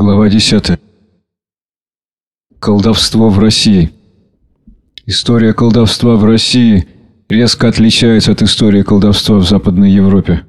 Глава 10. Колдовство в России. История колдовства в России резко отличается от истории колдовства в Западной Европе.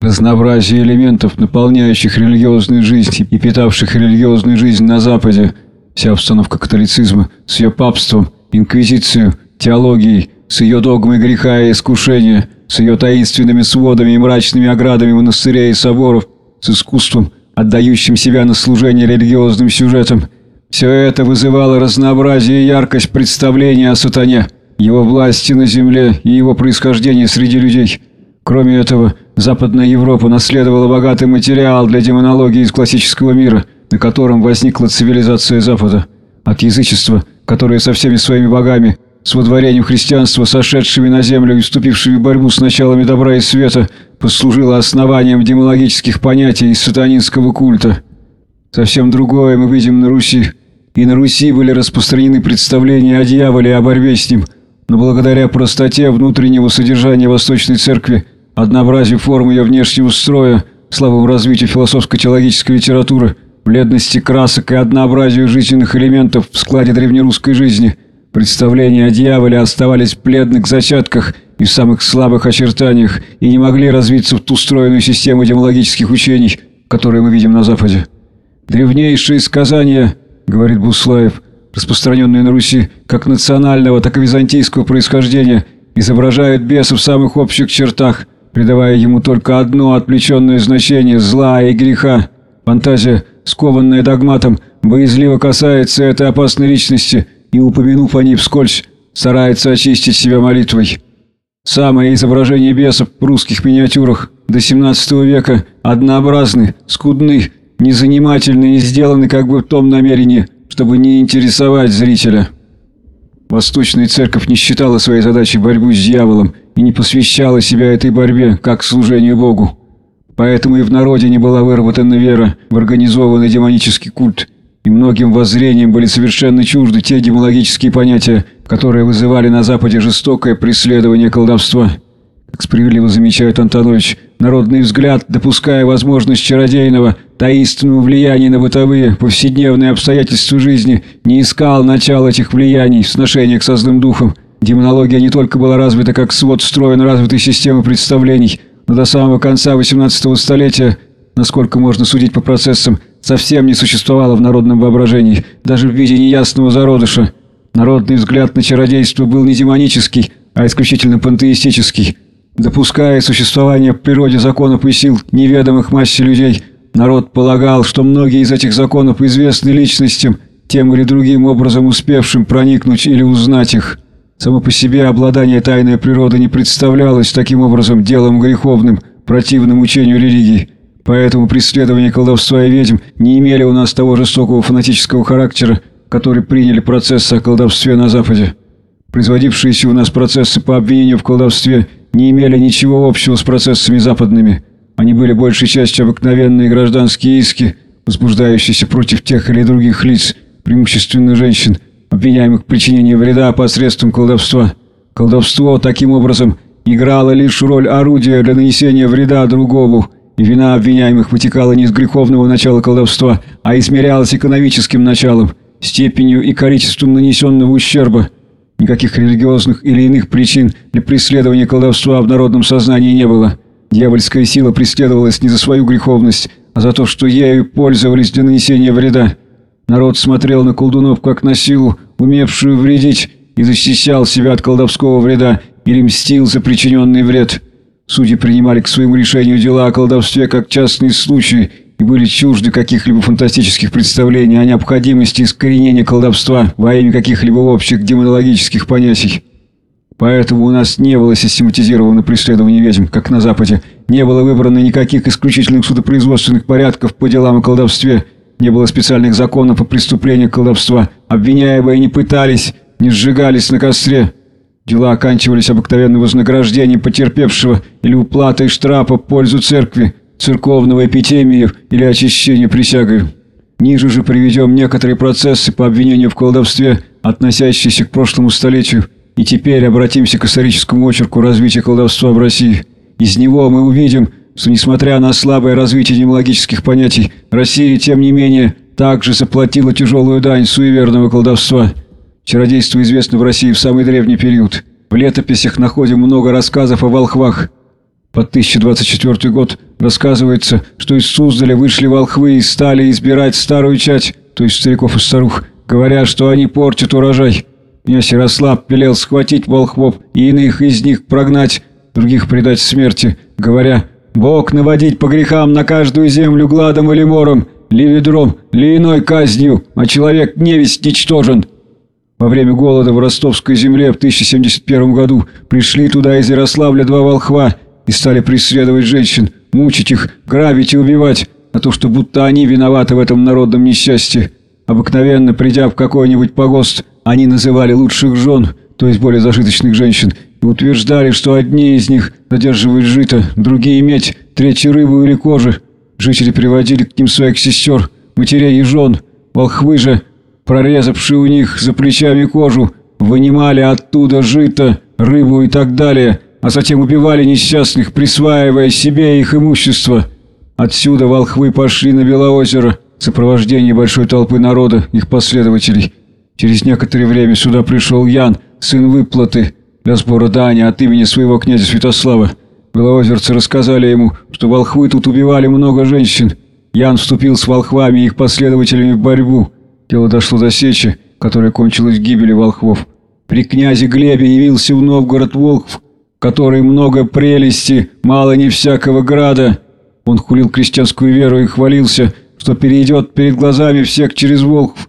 Разнообразие элементов, наполняющих религиозную жизнь и питавших религиозную жизнь на Западе, вся обстановка католицизма с ее папством, инквизицией, теологией, с ее догмой греха и искушения, с ее таинственными сводами и мрачными оградами монастырей и соборов, с искусством – отдающим себя на служение религиозным сюжетам. Все это вызывало разнообразие и яркость представления о сатане, его власти на земле и его происхождении среди людей. Кроме этого, Западная Европа наследовала богатый материал для демонологии из классического мира, на котором возникла цивилизация Запада. От язычества, которое со всеми своими богами – с водворением христианства, сошедшими на землю и вступившими в борьбу с началами добра и света, послужило основанием демологических понятий из сатанинского культа. Совсем другое мы видим на Руси. И на Руси были распространены представления о дьяволе и о борьбе с ним, но благодаря простоте внутреннего содержания Восточной Церкви, однообразию форм ее внешнего строя, слабому развитию философско-теологической литературы, бледности красок и однообразию жизненных элементов в складе древнерусской жизни – Представления о дьяволе оставались в бледных зачатках и самых слабых очертаниях и не могли развиться в ту стройную систему демологических учений, которые мы видим на Западе. Древнейшие сказания, говорит Буслаев, распространенные на Руси как национального, так и византийского происхождения, изображают беса в самых общих чертах, придавая ему только одно отвлеченное значение – зла и греха. Фантазия, скованная догматом, боязливо касается этой опасной личности – и, упомянув о ней вскользь, старается очистить себя молитвой. Самые изображения бесов в русских миниатюрах до 17 века однообразны, скудны, незанимательны и сделаны как бы в том намерении, чтобы не интересовать зрителя. Восточная церковь не считала своей задачей борьбу с дьяволом и не посвящала себя этой борьбе, как служению Богу. Поэтому и в народе не была выработана вера в организованный демонический культ – и многим воззрениям были совершенно чужды те демологические понятия, которые вызывали на Западе жестокое преследование колдовства. Как справедливо замечает Антонович, народный взгляд, допуская возможность чародейного, таинственного влияния на бытовые, повседневные обстоятельства жизни, не искал начала этих влияний в сношениях со злым духом. Демонология не только была развита как свод стройно развитой системы представлений, но до самого конца XVIII столетия, насколько можно судить по процессам, совсем не существовало в народном воображении, даже в виде неясного зародыша. Народный взгляд на чародейство был не демонический, а исключительно пантеистический. Допуская существование в природе законов и сил, неведомых массе людей, народ полагал, что многие из этих законов известны личностям, тем или другим образом успевшим проникнуть или узнать их. Само по себе обладание тайной природы не представлялось таким образом делом греховным, противным учению религии. Поэтому преследование колдовства и ведьм не имели у нас того жестокого фанатического характера, который приняли процессы о колдовстве на Западе. Производившиеся у нас процессы по обвинению в колдовстве не имели ничего общего с процессами западными. Они были большей частью обыкновенные гражданские иски, возбуждающиеся против тех или других лиц, преимущественно женщин, обвиняемых в причинении вреда посредством колдовства. Колдовство, таким образом, играло лишь роль орудия для нанесения вреда другому – и вина обвиняемых вытекала не из греховного начала колдовства, а измерялась экономическим началом, степенью и количеством нанесенного ущерба. Никаких религиозных или иных причин для преследования колдовства в народном сознании не было. Дьявольская сила преследовалась не за свою греховность, а за то, что ею пользовались для нанесения вреда. Народ смотрел на колдунов как на силу, умевшую вредить, и защищал себя от колдовского вреда или мстил за причиненный вред. Судьи принимали к своему решению дела о колдовстве как частные случаи и были чужды каких-либо фантастических представлений о необходимости искоренения колдовства во имя каких-либо общих демонологических понятий. Поэтому у нас не было систематизированного преследования ведьм, как на Западе, не было выбрано никаких исключительных судопроизводственных порядков по делам о колдовстве, не было специальных законов по преступлениям колдовства, обвиняемые не пытались, не сжигались на костре. Дела оканчивались обыкновенным вознаграждением потерпевшего или уплатой штрафа в пользу церкви, церковного эпитемии или очищения присягой. Ниже же приведем некоторые процессы по обвинению в колдовстве, относящиеся к прошлому столетию, и теперь обратимся к историческому очерку развития колдовства в России. Из него мы увидим, что, несмотря на слабое развитие демологических понятий, Россия, тем не менее, также заплатила тяжелую дань суеверного колдовства. Чародейство известно в России в самый древний период. В летописях находим много рассказов о волхвах. Под 1024 год рассказывается, что из Суздаля вышли волхвы и стали избирать старую чать, то есть стариков и старух, говоря, что они портят урожай. Князь Ярослав велел схватить волхвов и иных из них прогнать, других предать смерти, говоря, «Бог наводить по грехам на каждую землю гладом или мором, ли ведром, ли иной казнью, а человек невесть ничтожен». Во время голода в ростовской земле в 1071 году пришли туда из Ярославля два волхва и стали преследовать женщин, мучить их, грабить и убивать, а то, что будто они виноваты в этом народном несчастье. Обыкновенно, придя в какой-нибудь погост, они называли лучших жен, то есть более зажиточных женщин, и утверждали, что одни из них задерживают жито, другие медь, третьи рыбу или кожи. Жители приводили к ним своих сестер, матерей и жен. Волхвы же, прорезавшие у них за плечами кожу, вынимали оттуда жито, рыбу и так далее, а затем убивали несчастных, присваивая себе их имущество. Отсюда волхвы пошли на Белоозеро в сопровождении большой толпы народа, их последователей. Через некоторое время сюда пришел Ян, сын выплаты, для сбора дани от имени своего князя Святослава. Белоозерцы рассказали ему, что волхвы тут убивали много женщин. Ян вступил с волхвами и их последователями в борьбу. Дело дошло до сечи, которая кончилась гибелью волхвов. При князе Глебе явился в Новгород волхв, который много прелести, мало не всякого града. Он хулил крестьянскую веру и хвалился, что перейдет перед глазами всех через волхв.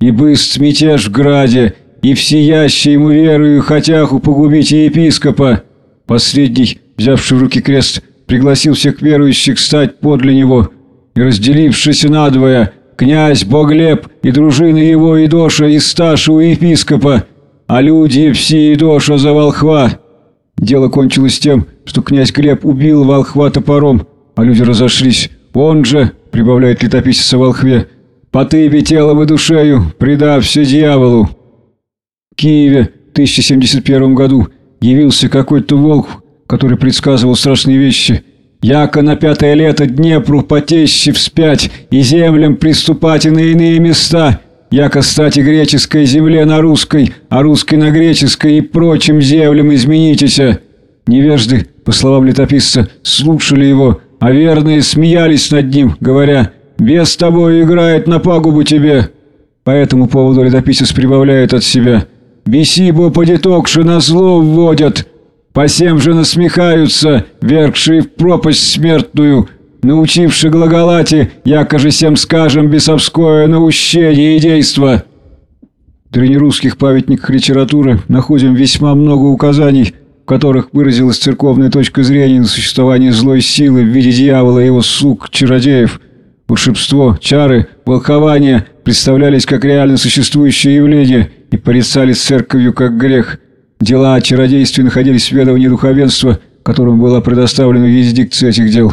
И быст мятеж в граде, и всеящий ему верою хотяху погубить епископа. Последний, взявший в руки крест, пригласил всех верующих стать подле него, и, разделившись надвое, князь Боглеб и дружины его и Доша и Сташа у епископа, а люди все и Доша за волхва. Дело кончилось тем, что князь Глеб убил волхва топором, а люди разошлись. Он же, прибавляет летописец о волхве, потыбе телом и душею, предав все дьяволу. В Киеве в 1071 году явился какой-то волк, который предсказывал страшные вещи. Яко на пятое лето Днепру потещи вспять и землям приступать и на иные места, яко стать и греческой земле на русской, а русской на греческой и прочим землям изменитеся. Невежды, по словам летописца, слушали его, а верные смеялись над ним, говоря «Бес с тобой играет на пагубу тебе». По этому поводу летописец прибавляет от себя «Беси, бо подитокши на зло вводят, по всем же насмехаются, вергшие в пропасть смертную, научивши глаголати, якоже всем скажем бесовское наущение и действо». В древнерусских памятниках литературы находим весьма много указаний, в которых выразилась церковная точка зрения на существование злой силы в виде дьявола и его слуг, чародеев. Волшебство, чары, волхование представлялись как реально существующее явление и порицались церковью как грех. Дела о чародействе находились в ведовании духовенства, которому была предоставлена юрисдикция этих дел.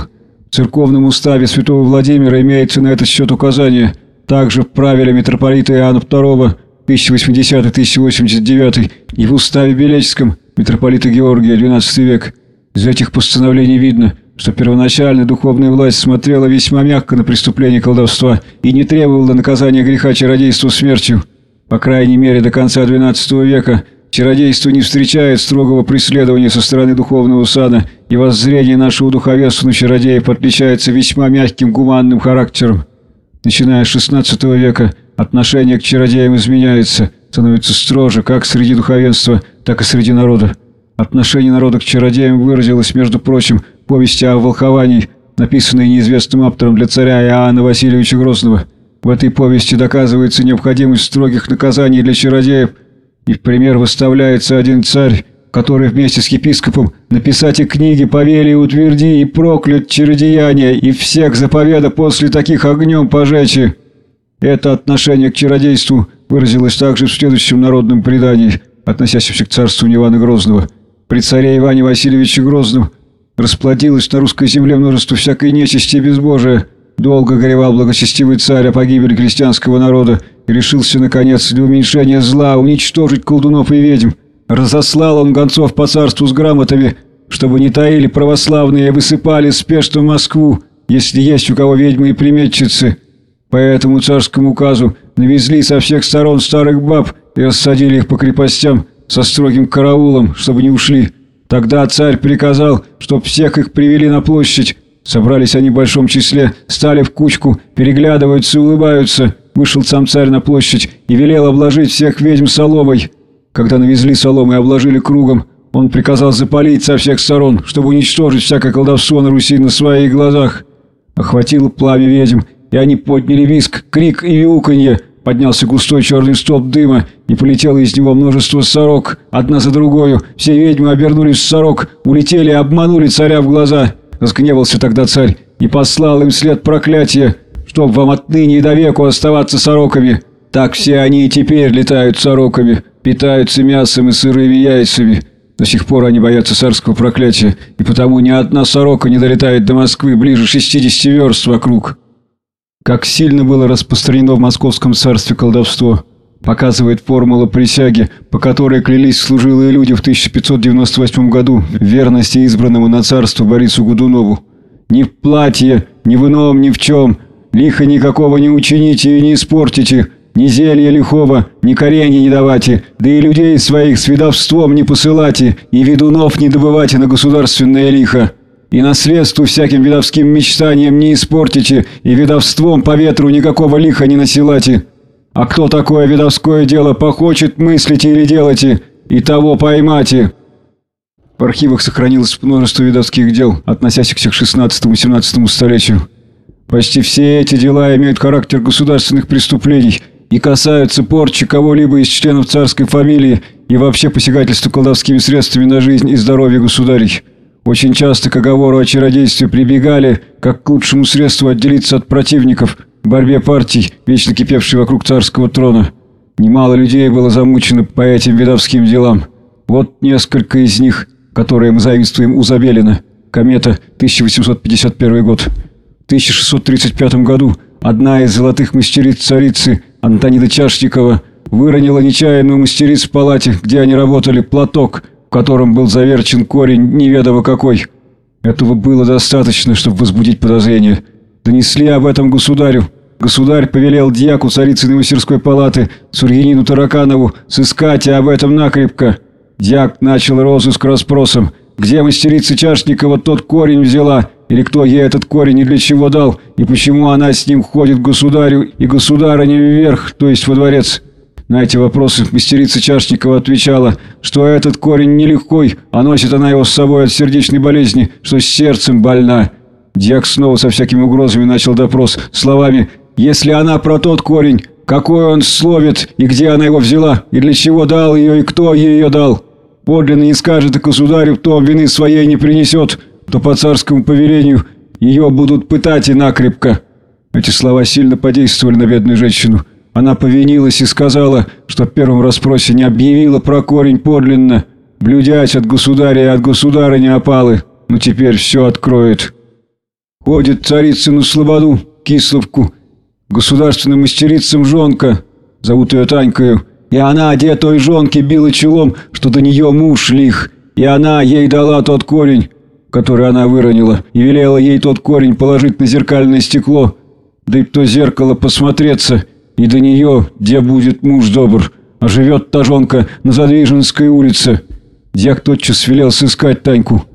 В церковном уставе святого Владимира имеется на этот счет указание. Также в правиле митрополита Иоанна II 1080-1089 и в уставе Белеческом митрополита Георгия XII век. Из этих постановлений видно, что первоначально духовная власть смотрела весьма мягко на преступление колдовства и не требовала наказания греха чародейства смертью. По крайней мере, до конца XII века чародейство не встречает строгого преследования со стороны духовного сада, и воззрение нашего духовенства на чародеев отличается весьма мягким гуманным характером. Начиная с XVI века отношение к чародеям изменяется, становится строже как среди духовенства, так и среди народа. Отношение народа к чародеям выразилось, между прочим, в повести о волховании, написанной неизвестным автором для царя Иоанна Васильевича Грозного. В этой повести доказывается необходимость строгих наказаний для чародеев, и в пример выставляется один царь, который вместе с епископом написать и книги повели и утверди и проклят чародеяния и всех заповеда после таких огнем пожечи. Это отношение к чародейству выразилось также в следующем народном предании, относящемся к царству Ивана Грозного. При царе Иване Васильевиче Грозном расплодилось на русской земле множество всякой нечисти и безбожия. Долго горевал благочестивый царь о погибели крестьянского народа решился, наконец, для уменьшения зла уничтожить колдунов и ведьм. Разослал он гонцов по царству с грамотами, чтобы не таили православные, высыпали спешно в Москву, если есть у кого ведьмы и приметчицы. По этому царскому указу навезли со всех сторон старых баб и рассадили их по крепостям со строгим караулом, чтобы не ушли. Тогда царь приказал, чтоб всех их привели на площадь. Собрались они в большом числе, стали в кучку, переглядываются и улыбаются. Вышел сам царь на площадь и велел обложить всех ведьм соломой. Когда навезли соломы и обложили кругом, он приказал запалить со всех сторон, чтобы уничтожить всякое колдовство на Руси на своих глазах. Охватило пламя ведьм, и они подняли виск, крик и мяуканье. Поднялся густой черный столб дыма, и полетело из него множество сорок, одна за другою. Все ведьмы обернулись в сорок, улетели и обманули царя в глаза. Разгневался тогда царь и послал им след проклятия, чтоб вам отныне и до веку оставаться сороками. Так все они и теперь летают сороками, питаются мясом и сырыми яйцами. До сих пор они боятся царского проклятия, и потому ни одна сорока не долетает до Москвы ближе 60 верст вокруг. Как сильно было распространено в московском царстве колдовство, показывает формула присяги, по которой клялись служилые люди в 1598 году в верности избранному на царство Борису Годунову. «Ни в платье, ни в ином, ни в чем, лихо никакого не учините и не испортите, ни зелья лихого, ни коренья не давайте, да и людей своих с ведовством не посылайте, и ведунов не добывайте на государственное лихо. И наследству всяким ведовским мечтаниям не испортите, и ведовством по ветру никакого лиха не насилате. А кто такое ведовское дело похочет, мыслите или делайте, и того поймате». В архивах сохранилось множество ведовских дел, относящихся к 16-17 столетию. Почти все эти дела имеют характер государственных преступлений – и касаются порчи кого-либо из членов царской фамилии и вообще посягательства колдовскими средствами на жизнь и здоровье государей. Очень часто к оговору о чародействе прибегали, как к лучшему средству отделиться от противников в борьбе партий, вечно кипевшей вокруг царского трона. Немало людей было замучено по этим видовским делам. Вот несколько из них, которые мы заимствуем у Забелина. Комета, 1851 год. В 1635 году одна из золотых мастериц царицы – Антонида Чашникова выронила нечаянную мастериц в палате, где они работали, платок, в котором был заверчен корень неведомо какой. Этого было достаточно, чтобы возбудить подозрение. Донесли об этом государю. Государь повелел дьяку царицыной мастерской палаты Сурьянину Тараканову сыскать об этом накрепко. Дьяк начал розыск расспросом. Где мастерица Чашникова тот корень взяла? Или кто ей этот корень и для чего дал? И почему она с ним ходит к государю и государыне вверх, то есть во дворец? На эти вопросы мастерица Чашникова отвечала, что этот корень нелегкой, а носит она его с собой от сердечной болезни, что с сердцем больна. Дьяк снова со всякими угрозами начал допрос словами «Если она про тот корень, какой он словит, и где она его взяла, и для чего дал ее, и кто ее дал?» Подлинно не скажет и государю, кто вины своей не принесет, то по царскому повелению ее будут пытать и накрепко». Эти слова сильно подействовали на бедную женщину. Она повинилась и сказала, что в первом расспросе не объявила про корень подлинно, блюдясь от государя и от государыни опалы, но теперь все откроет. Ходит царицыну слободу, Кисловку, государственным мастерицам жонка, зовут ее Танькою, и она одетой жонке била челом, что до нее муж лих, и она ей дала тот корень, который она выронила, и велела ей тот корень положить на зеркальное стекло, да и то зеркало посмотреться, и до нее, где будет муж добр, а живет та жонка на Задвиженской улице. Дьяк тотчас велел сыскать Таньку.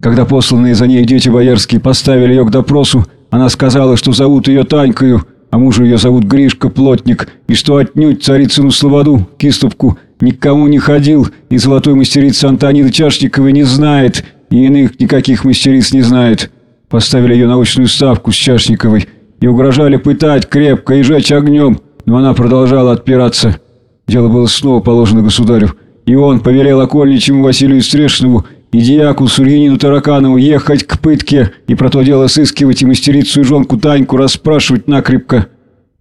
Когда посланные за ней дети боярские поставили ее к допросу, она сказала, что зовут ее Танькою, а мужа ее зовут Гришка Плотник, и что отнюдь царицыну Слободу, Кистовку, никому не ходил, и золотой мастерицы Антониды Чашниковой не знает, и иных никаких мастериц не знает. Поставили ее на очную ставку с Чашниковой и угрожали пытать крепко и жечь огнем, но она продолжала отпираться. Дело было снова положено государю, и он повелел окольничему Василию Стрешнову и дьяку Сурьянину Тараканову ехать к пытке и про то дело сыскивать и мастерицу и жонку Таньку расспрашивать накрепко.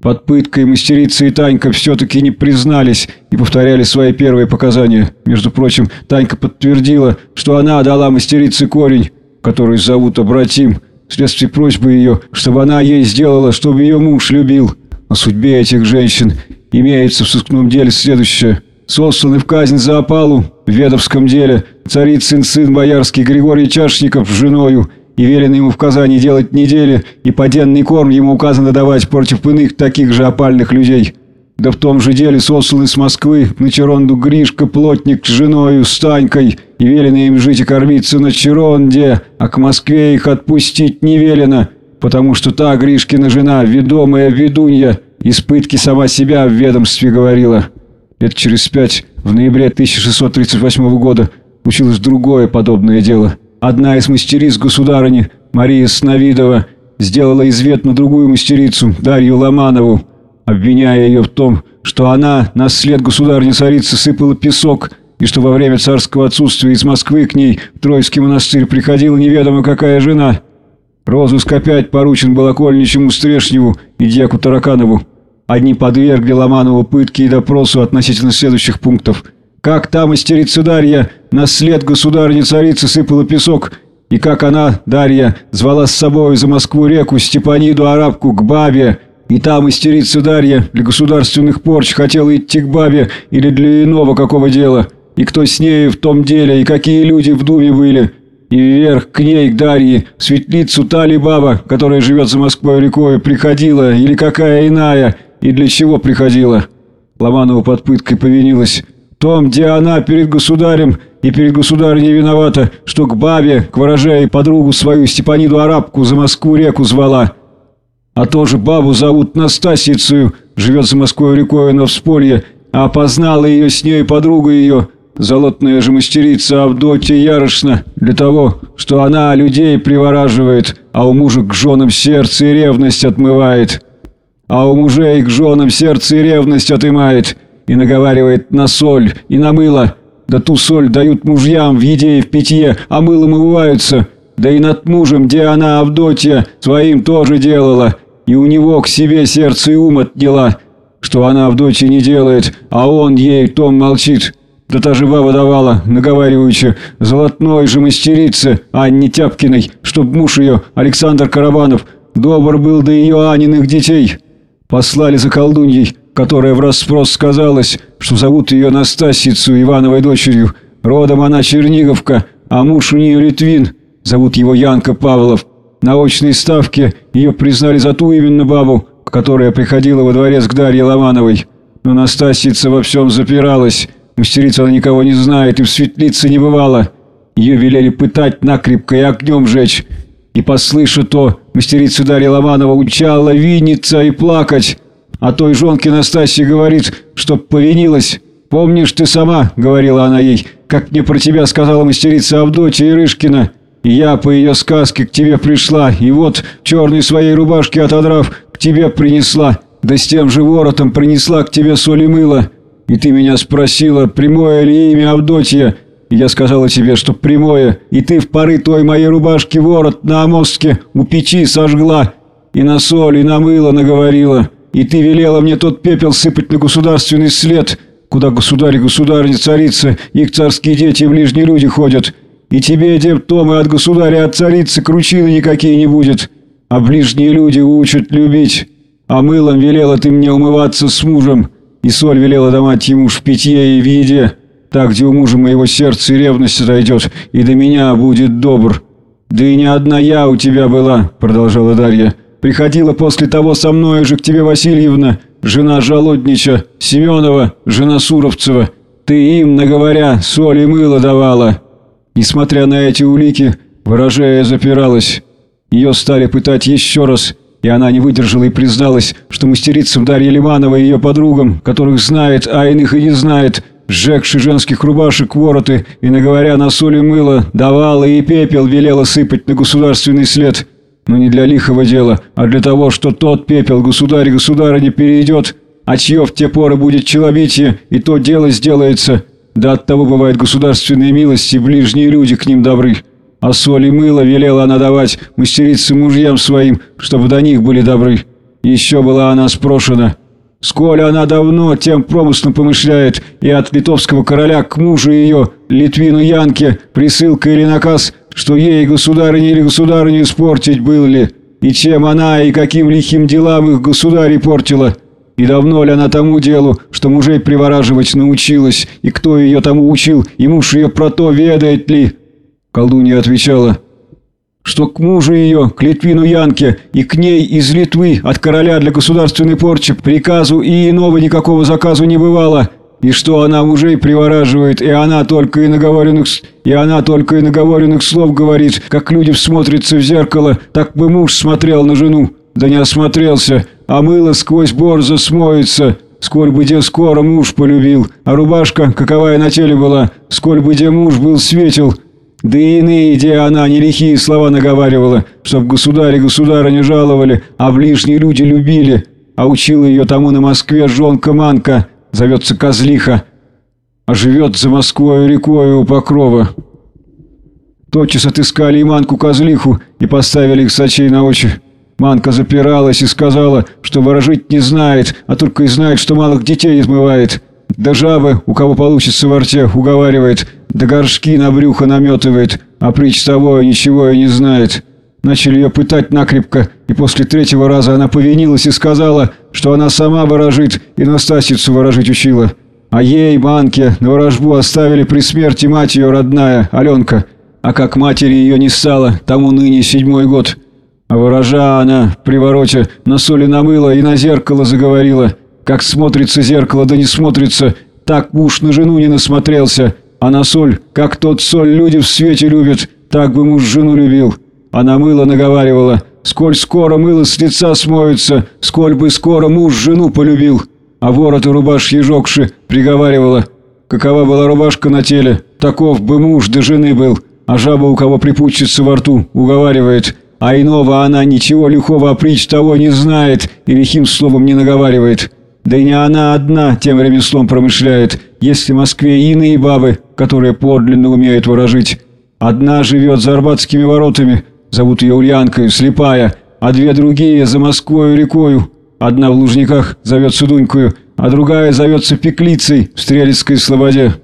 Под пыткой мастерица и Танька все-таки не признались и повторяли свои первые показания. Между прочим, Танька подтвердила, что она дала мастерице корень, который зовут Обратим, вследствие просьбы ее, чтобы она ей сделала, чтобы ее муж любил. О судьбе этих женщин имеется в сыскном деле следующее. Сосланы в казнь за опалу в ведовском деле – царицын сын боярский Григорий Чашников с женою, и велено ему в Казани делать недели, и поденный корм ему указано давать против иных таких же опальных людей. Да в том же деле сослан из Москвы на Черонду Гришка, плотник с женою, с Танькой, и велено им жить и кормиться на Черонде, а к Москве их отпустить не велено, потому что та Гришкина жена, ведомая ведунья, испытки сама себя в ведомстве говорила. Это через пять, в ноябре 1638 года, случилось другое подобное дело. Одна из мастериц государыни, Мария Сновидова, сделала известно другую мастерицу, Дарью Ломанову, обвиняя ее в том, что она на след государни-царицы сыпала песок, и что во время царского отсутствия из Москвы к ней в Троицкий монастырь приходила неведомо какая жена. Розыск опять поручен был окольничему Стрешневу и дьяку Тараканову. Одни подвергли Ломанову пытке и допросу относительно следующих пунктов. Как та мастерица Дарья на след государни-царицы сыпала песок, и как она, Дарья, звала с собой за Москву реку Степаниду Арабку к бабе, и там истерится Дарья для государственных порч хотела идти к бабе или для иного какого дела. И кто с ней в том деле, и какие люди в думе были. И вверх к ней, к Дарье, светлицу та ли баба, которая живет за Москвой рекой, приходила, или какая иная, и для чего приходила. Ломанова под пыткой повинилась. Том, где она перед государем и перед государней виновата, что к бабе, к ворожей подругу свою Степаниду Арабку за Москву реку звала. А тоже бабу зовут Настасицию, живет за Москвой рекой на всполье, а опознала ее с ней подруга ее, золотная же мастерица Авдотья Ярышна, для того, что она людей привораживает, а у мужа к женам сердце и ревность отмывает. А у мужей к женам сердце и ревность отымает, и наговаривает на соль и на мыло. Да ту соль дают мужьям в еде и в питье, а мылом умываются. Да и над мужем, где она, Авдотья, своим тоже делала, и у него к себе сердце и ум отняла, что она дочи не делает, а он ей том молчит. Да та же баба давала, наговариваючи, золотной же мастерице Анне Тяпкиной, чтоб муж ее, Александр Карабанов, добр был до ее Аниных детей. Послали за колдуньей, которая в расспрос сказалась, что зовут ее Настасицу Ивановой дочерью. Родом она Черниговка, а муж у нее Литвин, зовут его Янка Павлов. На очной ставке ее признали за ту именно бабу, которая приходила во дворец к Дарье Ломановой. Но Настасица во всем запиралась. Мастерица она никого не знает и в светлице не бывала. Ее велели пытать накрепко и огнем жечь. И, послыша то, мастерица Дарья Ломанова учала виниться и плакать. А той жонке Настасья говорит, чтоб повинилась. «Помнишь ты сама, — говорила она ей, — как мне про тебя сказала мастерица Авдотья Ирышкина, и я по ее сказке к тебе пришла, и вот черной своей рубашки отодрав, к тебе принесла, да с тем же воротом принесла к тебе соль и мыло. И ты меня спросила, прямое ли имя Авдотья, я сказала тебе, что прямое, и ты в поры той моей рубашки ворот на Амостке у печи сожгла, и на соль, и на мыло наговорила, и ты велела мне тот пепел сыпать на государственный след, куда государь и государыня царица, их царские дети и ближние люди ходят». И тебе, дед Тома, от государя, от царицы кручины никакие не будет. А ближние люди учат любить. А мылом велела ты мне умываться с мужем, и соль велела давать ему в питье и в еде. Так, где у мужа моего сердца и ревность отойдет, и до меня будет добр. Да и не одна я у тебя была, продолжала Дарья. Приходила после того со мной же к тебе Васильевна, жена Жалуднича, Семенова, жена Суровцева. Ты им, наговоря, соль и мыло давала». Несмотря на эти улики, выражая запиралась. Ее стали пытать еще раз, и она не выдержала и призналась, что мастерицам Дарья Лиманова и ее подругам, которых знает, а иных и не знает, сжегши женских рубашек вороты и, наговоря на соли мыло, давала и пепел велела сыпать на государственный след. Но не для лихого дела, а для того, что тот пепел государь государыне перейдет, а чье в те поры будет челобитие, и то дело сделается – да от того бывают государственные милости, ближние люди к ним добры. А соль и мыло велела она давать мастерице мужьям своим, чтобы до них были добры. Еще была она спрошена. Сколь она давно тем промыслом помышляет, и от литовского короля к мужу ее, Литвину Янке, присылка или наказ, что ей государыне или государыню испортить был ли, и чем она и каким лихим делам их государь портила. И давно ли она тому делу, что мужей привораживать научилась, и кто ее тому учил, и муж ее про то ведает ли?» Колдунья отвечала, что к мужу ее, к Литвину Янке, и к ней из Литвы от короля для государственной порчи приказу и иного никакого заказу не бывало, и что она мужей привораживает, и она только и наговоренных, и она только и наговоренных слов говорит, как люди всмотрятся в зеркало, так бы муж смотрел на жену, да не осмотрелся, а мыло сквозь борзо смоется, сколь бы где скоро муж полюбил, а рубашка, каковая на теле была, сколь бы где муж был светил, да и иные, где она не лихие слова наговаривала, чтоб государь и государа не жаловали, а ближние люди любили, а учила ее тому на Москве жонка Манка, зовется Козлиха, а живет за Москвой рекой у Покрова. Тотчас отыскали и Манку Козлиху и поставили их сочей на очи. Манка запиралась и сказала, что ворожить не знает, а только и знает, что малых детей измывает. Да жабы, у кого получится в рте, уговаривает, да горшки на брюхо наметывает, а притч того ничего и не знает. Начали ее пытать накрепко, и после третьего раза она повинилась и сказала, что она сама ворожит и Настасицу ворожить учила. А ей, Манке, на ворожбу оставили при смерти мать ее родная, Аленка. А как матери ее не стало, тому ныне седьмой год. А ворожа она в привороте на соли намыла и на зеркало заговорила – как смотрится зеркало, да не смотрится, так муж на жену не насмотрелся. А на соль, как тот соль люди в свете любят, так бы муж жену любил. Она мыло наговаривала, сколь скоро мыло с лица смоется, сколь бы скоро муж жену полюбил. А ворот и рубаш ежокши приговаривала, какова была рубашка на теле, таков бы муж до жены был. А жаба, у кого припутчица во рту, уговаривает, а иного она ничего лихого опричь того не знает и лихим словом не наговаривает. Да и не она одна тем ремеслом промышляет. Есть в Москве иные бабы, которые подлинно умеют ворожить. Одна живет за Арбатскими воротами, зовут ее Ульянкой, слепая, а две другие за Москвою рекою. Одна в Лужниках зовется Дунькою, а другая зовется Пеклицей в Стрелецкой слободе.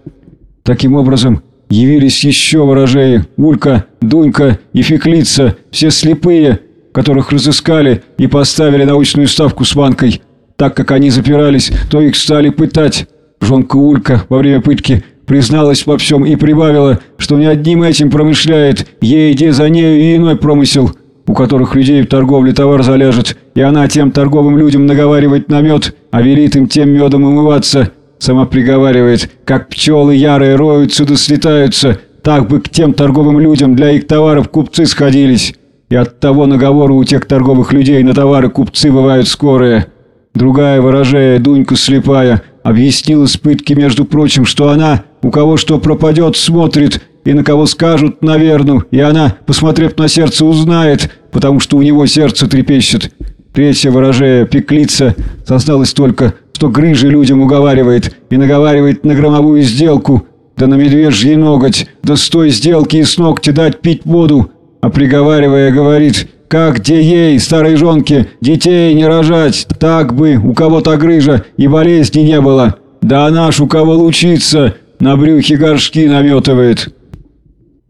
Таким образом, явились еще ворожеи – Улька, Дунька и Феклица, все слепые, которых разыскали и поставили научную ставку с банкой – так как они запирались, то их стали пытать. Жонка Улька во время пытки призналась во всем и прибавила, что не одним этим промышляет, ей иди за нею и иной промысел, у которых людей в торговле товар заляжет, и она тем торговым людям наговаривает на мед, а велит им тем медом умываться. Сама приговаривает, как пчелы ярые роются да слетаются, так бы к тем торговым людям для их товаров купцы сходились. И от того наговору у тех торговых людей на товары купцы бывают скорые. Другая, выражая Дунька слепая, объяснила с пытки, между прочим, что она, у кого что пропадет, смотрит, и на кого скажут, наверну, и она, посмотрев на сердце, узнает, потому что у него сердце трепещет. Третья, выражая пеклица, созналась только, что грыжи людям уговаривает. И наговаривает на громовую сделку, да на медвежий ноготь, да с той сделки и с ногти дать пить воду, а приговаривая говорит – как где ей, старой жонке, детей не рожать, так бы у кого-то грыжа и болезни не было. Да наш у кого лучится, на брюхе горшки наметывает.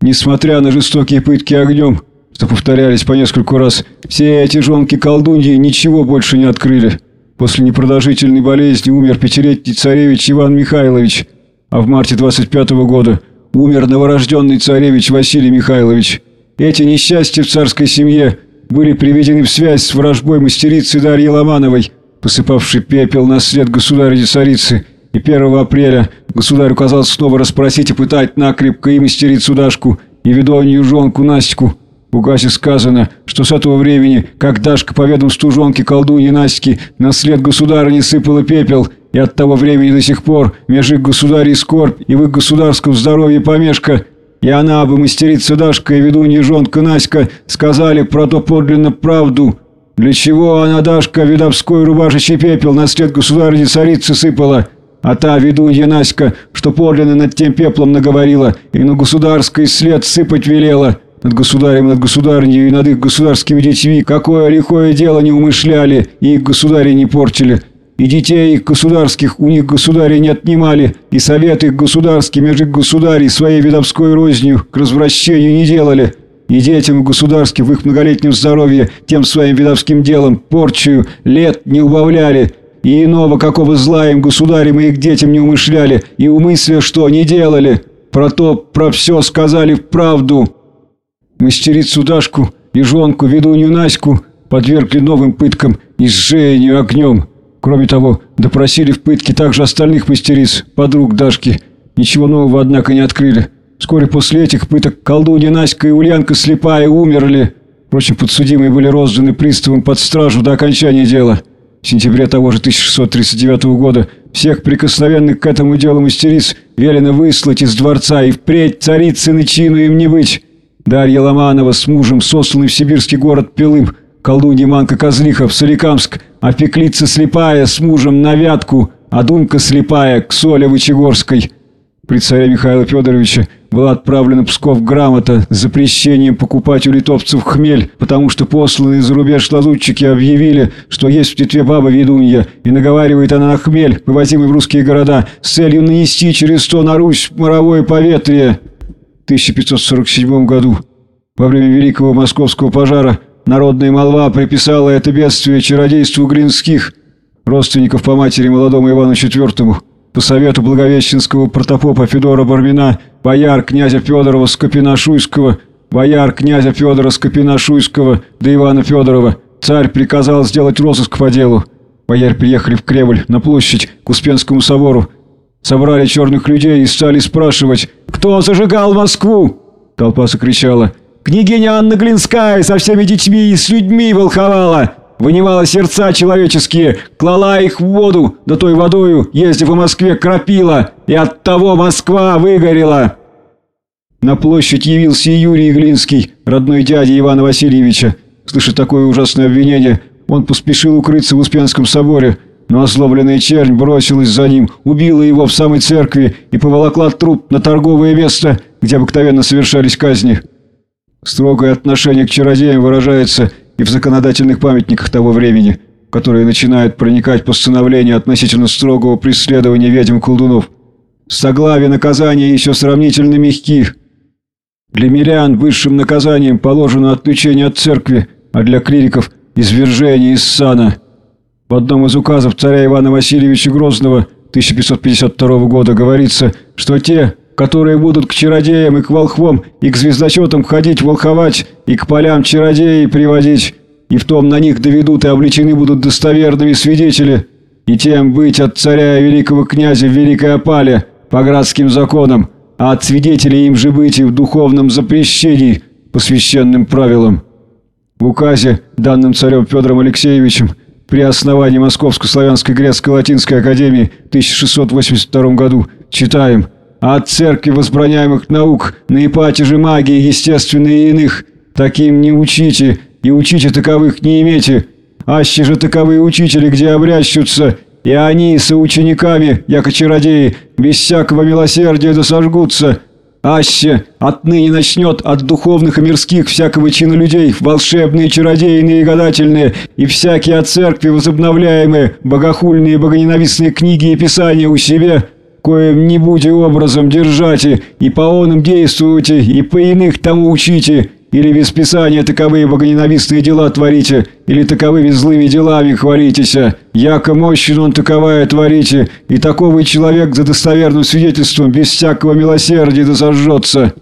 Несмотря на жестокие пытки огнем, что повторялись по нескольку раз, все эти жонки-колдуньи ничего больше не открыли. После непродолжительной болезни умер пятилетний царевич Иван Михайлович, а в марте 25 -го года умер новорожденный царевич Василий Михайлович. Эти несчастья в царской семье – были приведены в связь с вражбой мастерицы Дарьи Ломановой, посыпавшей пепел на след государя-царицы. И 1 апреля государь указал снова расспросить и пытать накрепко и мастерицу Дашку, и ведонью жонку Настику. В указе сказано, что с этого времени, как Дашка по ведомству жонки колдуньи Настики на след государя не сыпала пепел, и от того времени до сих пор меж их государей скорбь и в их государском здоровье помешка – и она бы, мастерица Дашка и ведунья жонка Наська, сказали про то подлинно правду. Для чего она, Дашка, видовской рубашечий пепел на след государни царицы сыпала? А та ведунья Наська, что подлинно над тем пеплом наговорила, и на государский след сыпать велела. Над государем, над государней и над их государскими детьми какое лихое дело не умышляли и их государи не портили. И детей их государских у них государи не отнимали, и совет их государский между государей своей видовской рознью к развращению не делали. И детям государским в их многолетнем здоровье тем своим видовским делом порчую лет не убавляли. И иного какого зла им государям и детям не умышляли, и умыслия что не делали. Про то, про все сказали правду. Мастерицу Дашку и жонку ведунью Наську подвергли новым пыткам и сжению огнем. Кроме того, допросили в пытке также остальных мастериц, подруг Дашки. Ничего нового, однако, не открыли. Вскоре после этих пыток колдунья Наська и Ульянка Слепая умерли. Впрочем, подсудимые были розданы приставом под стражу до окончания дела. В сентябре того же 1639 года всех прикосновенных к этому делу мастериц велено выслать из дворца и впредь царицыны чину им не быть. Дарья Ломанова с мужем сосланы в сибирский город Пилым, колдунья Манка Козлиха в Соликамск, а Пеклица Слепая с мужем на Вятку, а Дунька Слепая к Соле Вычегорской. При царе Михаила Федоровича была отправлена в Псков грамота с запрещением покупать у литовцев хмель, потому что посланные за рубеж лазутчики объявили, что есть в Тетве баба ведунья, и наговаривает она на хмель, вывозимый в русские города, с целью нанести через то на Русь моровое поветрие. 1547 году, во время Великого Московского пожара, народная молва приписала это бедствие чародейству Глинских, родственников по матери молодому Ивану IV. По совету благовещенского протопопа Федора Бармина, бояр князя Федорова Скопина-Шуйского, бояр князя Федора Скопина-Шуйского до Ивана Федорова, царь приказал сделать розыск по делу. Бояр приехали в Кремль, на площадь, к Успенскому собору, Собрали черных людей и стали спрашивать «Кто зажигал Москву?» Толпа закричала «Княгиня Анна Глинская со всеми детьми и с людьми волховала!» Вынимала сердца человеческие, клала их в воду, да той водою, ездив по Москве, кропила, и от того Москва выгорела. На площадь явился Юрий Глинский, родной дядя Ивана Васильевича. Слыша такое ужасное обвинение, он поспешил укрыться в Успенском соборе, но озлобленная чернь бросилась за ним, убила его в самой церкви и поволокла труп на торговое место, где обыкновенно совершались казни. Строгое отношение к чародеям выражается и в законодательных памятниках того времени, которые начинают проникать постановления относительно строгого преследования ведьм-колдунов. Соглавие наказания еще сравнительно мягки. Для мирян высшим наказанием положено отключение от церкви, а для клириков – извержение из сана – в одном из указов царя Ивана Васильевича Грозного 1552 года говорится, что те, которые будут к чародеям и к волхвам и к звездочетам ходить волховать и к полям чародеи приводить, и в том на них доведут и обличены будут достоверными свидетели, и тем быть от царя и великого князя в великой опале по градским законам, а от свидетелей им же быть и в духовном запрещении по священным правилам. В указе, данным царем Федором Алексеевичем, при основании Московской славянской грецко-латинской академии в 1682 году читаем «От церкви возбраняемых наук, на ипатеже магии, естественной и иных, таким не учите, и учите таковых не имейте, аще же таковые учители, где обрящутся, и они со учениками, яко чародеи, без всякого милосердия досожгутся, Аще отныне начнет от духовных и мирских всякого чина людей, волшебные, чародейные и гадательные, и всякие от церкви возобновляемые, богохульные богоненавистные книги и писания у себя, коим-нибудь образом держате, и по онам действуйте, и по иных тому учите, или без Писания таковые богоненавистные дела творите, или таковыми злыми делами хвалитеся. Яко мощен он таковая творите, и таковый человек за достоверным свидетельством без всякого милосердия да зажжется».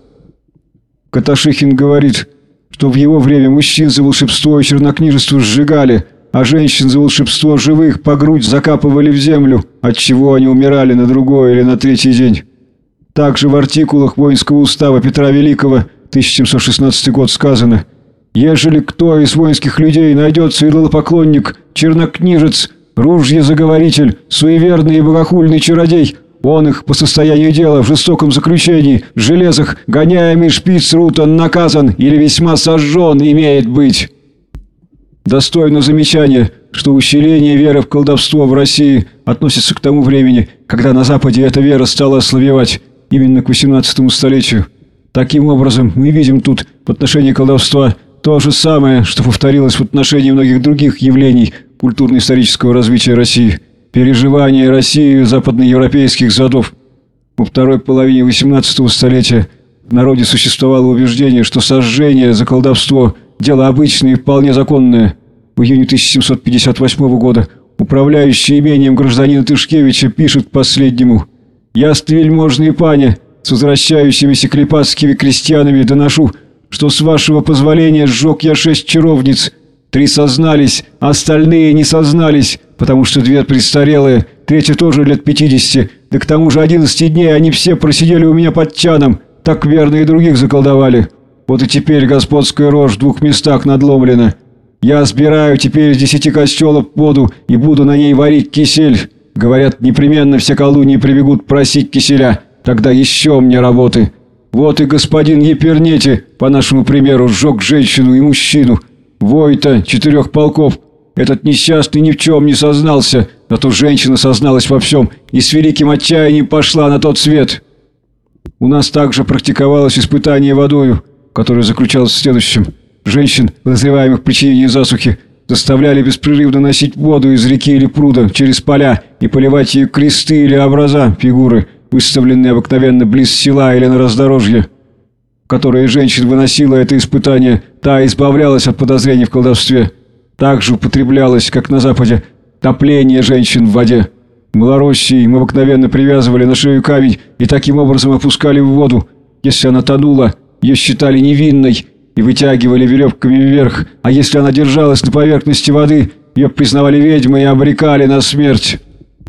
Каташихин говорит, что в его время мужчин за волшебство и чернокнижество сжигали, а женщин за волшебство живых по грудь закапывали в землю, от чего они умирали на другой или на третий день. Также в артикулах воинского устава Петра Великого – 1716 год сказано «Ежели кто из воинских людей найдется идолопоклонник, чернокнижец, ружье-заговоритель, суеверный и богохульный чародей, он их по состоянию дела в жестоком заключении, в железах, гоняемый шпиц рутан наказан или весьма сожжен имеет быть». Достойно замечания, что усиление веры в колдовство в России относится к тому времени, когда на Западе эта вера стала ослабевать, именно к XVIII столетию. Таким образом, мы видим тут в отношении колдовства то же самое, что повторилось в отношении многих других явлений культурно-исторического развития России. Переживание России западноевропейских задов. Во второй половине XVIII столетия в народе существовало убеждение, что сожжение за колдовство – дело обычное и вполне законное. В июне 1758 года управляющий имением гражданина Тышкевича, пишет последнему. «Я, вельможные пане, с возвращающимися клепацкими крестьянами доношу, что с вашего позволения сжег я шесть чаровниц. Три сознались, а остальные не сознались, потому что две престарелые, третья тоже лет пятидесяти, да к тому же одиннадцати дней они все просидели у меня под чаном, так верно и других заколдовали. Вот и теперь господская рожь в двух местах надломлена. Я сбираю теперь из десяти костелов воду и буду на ней варить кисель. Говорят, непременно все колуньи прибегут просить киселя. Тогда еще мне работы. Вот и господин Епернети, по нашему примеру, сжег женщину и мужчину. Войта четырех полков. Этот несчастный ни в чем не сознался, но то женщина созналась во всем и с великим отчаянием пошла на тот свет. У нас также практиковалось испытание водою, которое заключалось в следующем – Женщин, подозреваемых в причинении засухи, заставляли беспрерывно носить воду из реки или пруда через поля и поливать ее кресты или образа, фигуры, выставленные обыкновенно близ села или на раздорожье. Которые женщин выносила это испытание, та избавлялась от подозрений в колдовстве. Также употреблялось, как на Западе, топление женщин в воде. В Малороссии мы обыкновенно привязывали на шею камень и таким образом опускали в воду. Если она тонула, ее считали невинной – и вытягивали веревками вверх, а если она держалась на поверхности воды, ее признавали ведьмой и обрекали на смерть.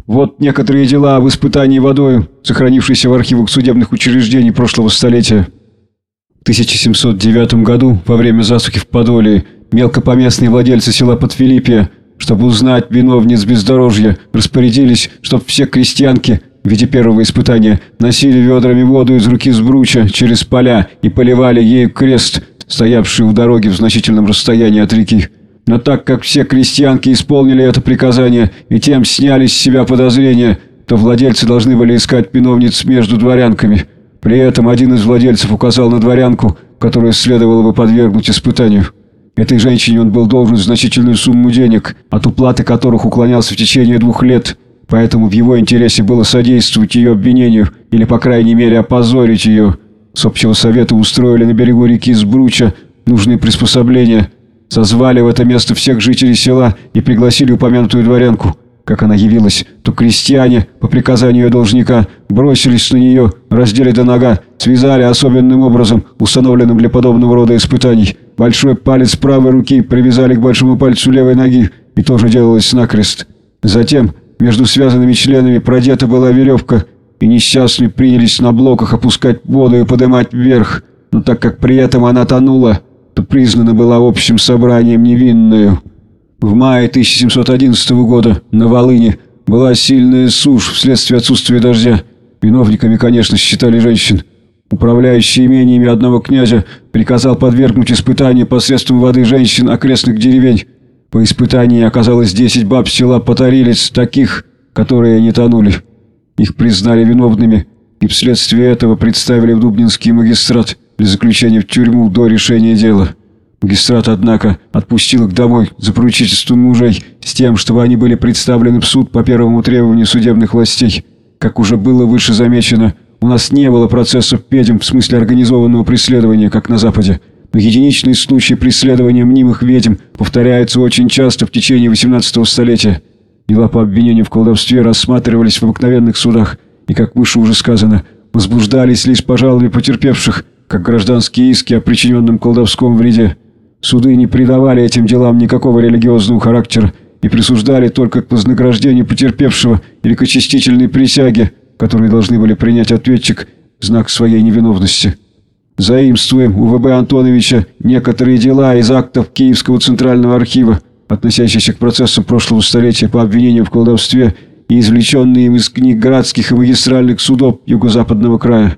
Вот некоторые дела об испытании водой, сохранившиеся в архивах судебных учреждений прошлого столетия. В 1709 году, во время засухи в Подоле, мелкопоместные владельцы села Подфилиппия, чтобы узнать виновниц бездорожья, распорядились, чтобы все крестьянки в виде первого испытания носили ведрами воду из руки сбруча через поля и поливали ею крест, стоявший у дороги в значительном расстоянии от реки. Но так как все крестьянки исполнили это приказание и тем сняли с себя подозрения, то владельцы должны были искать виновниц между дворянками. При этом один из владельцев указал на дворянку, которую следовало бы подвергнуть испытанию. Этой женщине он был должен значительную сумму денег, от уплаты которых уклонялся в течение двух лет, поэтому в его интересе было содействовать ее обвинению или, по крайней мере, опозорить ее – с общего совета устроили на берегу реки Сбруча нужные приспособления, созвали в это место всех жителей села и пригласили упомянутую дворянку. Как она явилась, то крестьяне, по приказанию должника, бросились на нее, раздели до нога, связали особенным образом, установленным для подобного рода испытаний. Большой палец правой руки привязали к большому пальцу левой ноги, и тоже делалось накрест. Затем между связанными членами продета была веревка, и несчастные принялись на блоках опускать воду и поднимать вверх, но так как при этом она тонула, то признана была общим собранием невинную. В мае 1711 года на Волыне была сильная сушь вследствие отсутствия дождя. Виновниками, конечно, считали женщин. Управляющий имениями одного князя приказал подвергнуть испытанию посредством воды женщин окрестных деревень. По испытании оказалось 10 баб села Потарилец, таких, которые не тонули. Их признали виновными и вследствие этого представили в Дубнинский магистрат для заключения в тюрьму до решения дела. Магистрат, однако, отпустил их домой за поручительством мужей с тем, чтобы они были представлены в суд по первому требованию судебных властей. Как уже было выше замечено, у нас не было процессов ведьм в смысле организованного преследования, как на Западе. Но единичные случаи преследования мнимых ведьм повторяются очень часто в течение 18 столетия. Дела по обвинению в колдовстве рассматривались в обыкновенных судах и, как выше уже сказано, возбуждались лишь по жалобе потерпевших, как гражданские иски о причиненном колдовском вреде. Суды не придавали этим делам никакого религиозного характера и присуждали только к вознаграждению потерпевшего или к очистительной присяге, которые должны были принять ответчик в знак своей невиновности. Заимствуем у В.Б. Антоновича некоторые дела из актов Киевского Центрального архива, относящиеся к процессам прошлого столетия по обвинению в колдовстве и извлеченные им из книг городских и магистральных судов юго-западного края.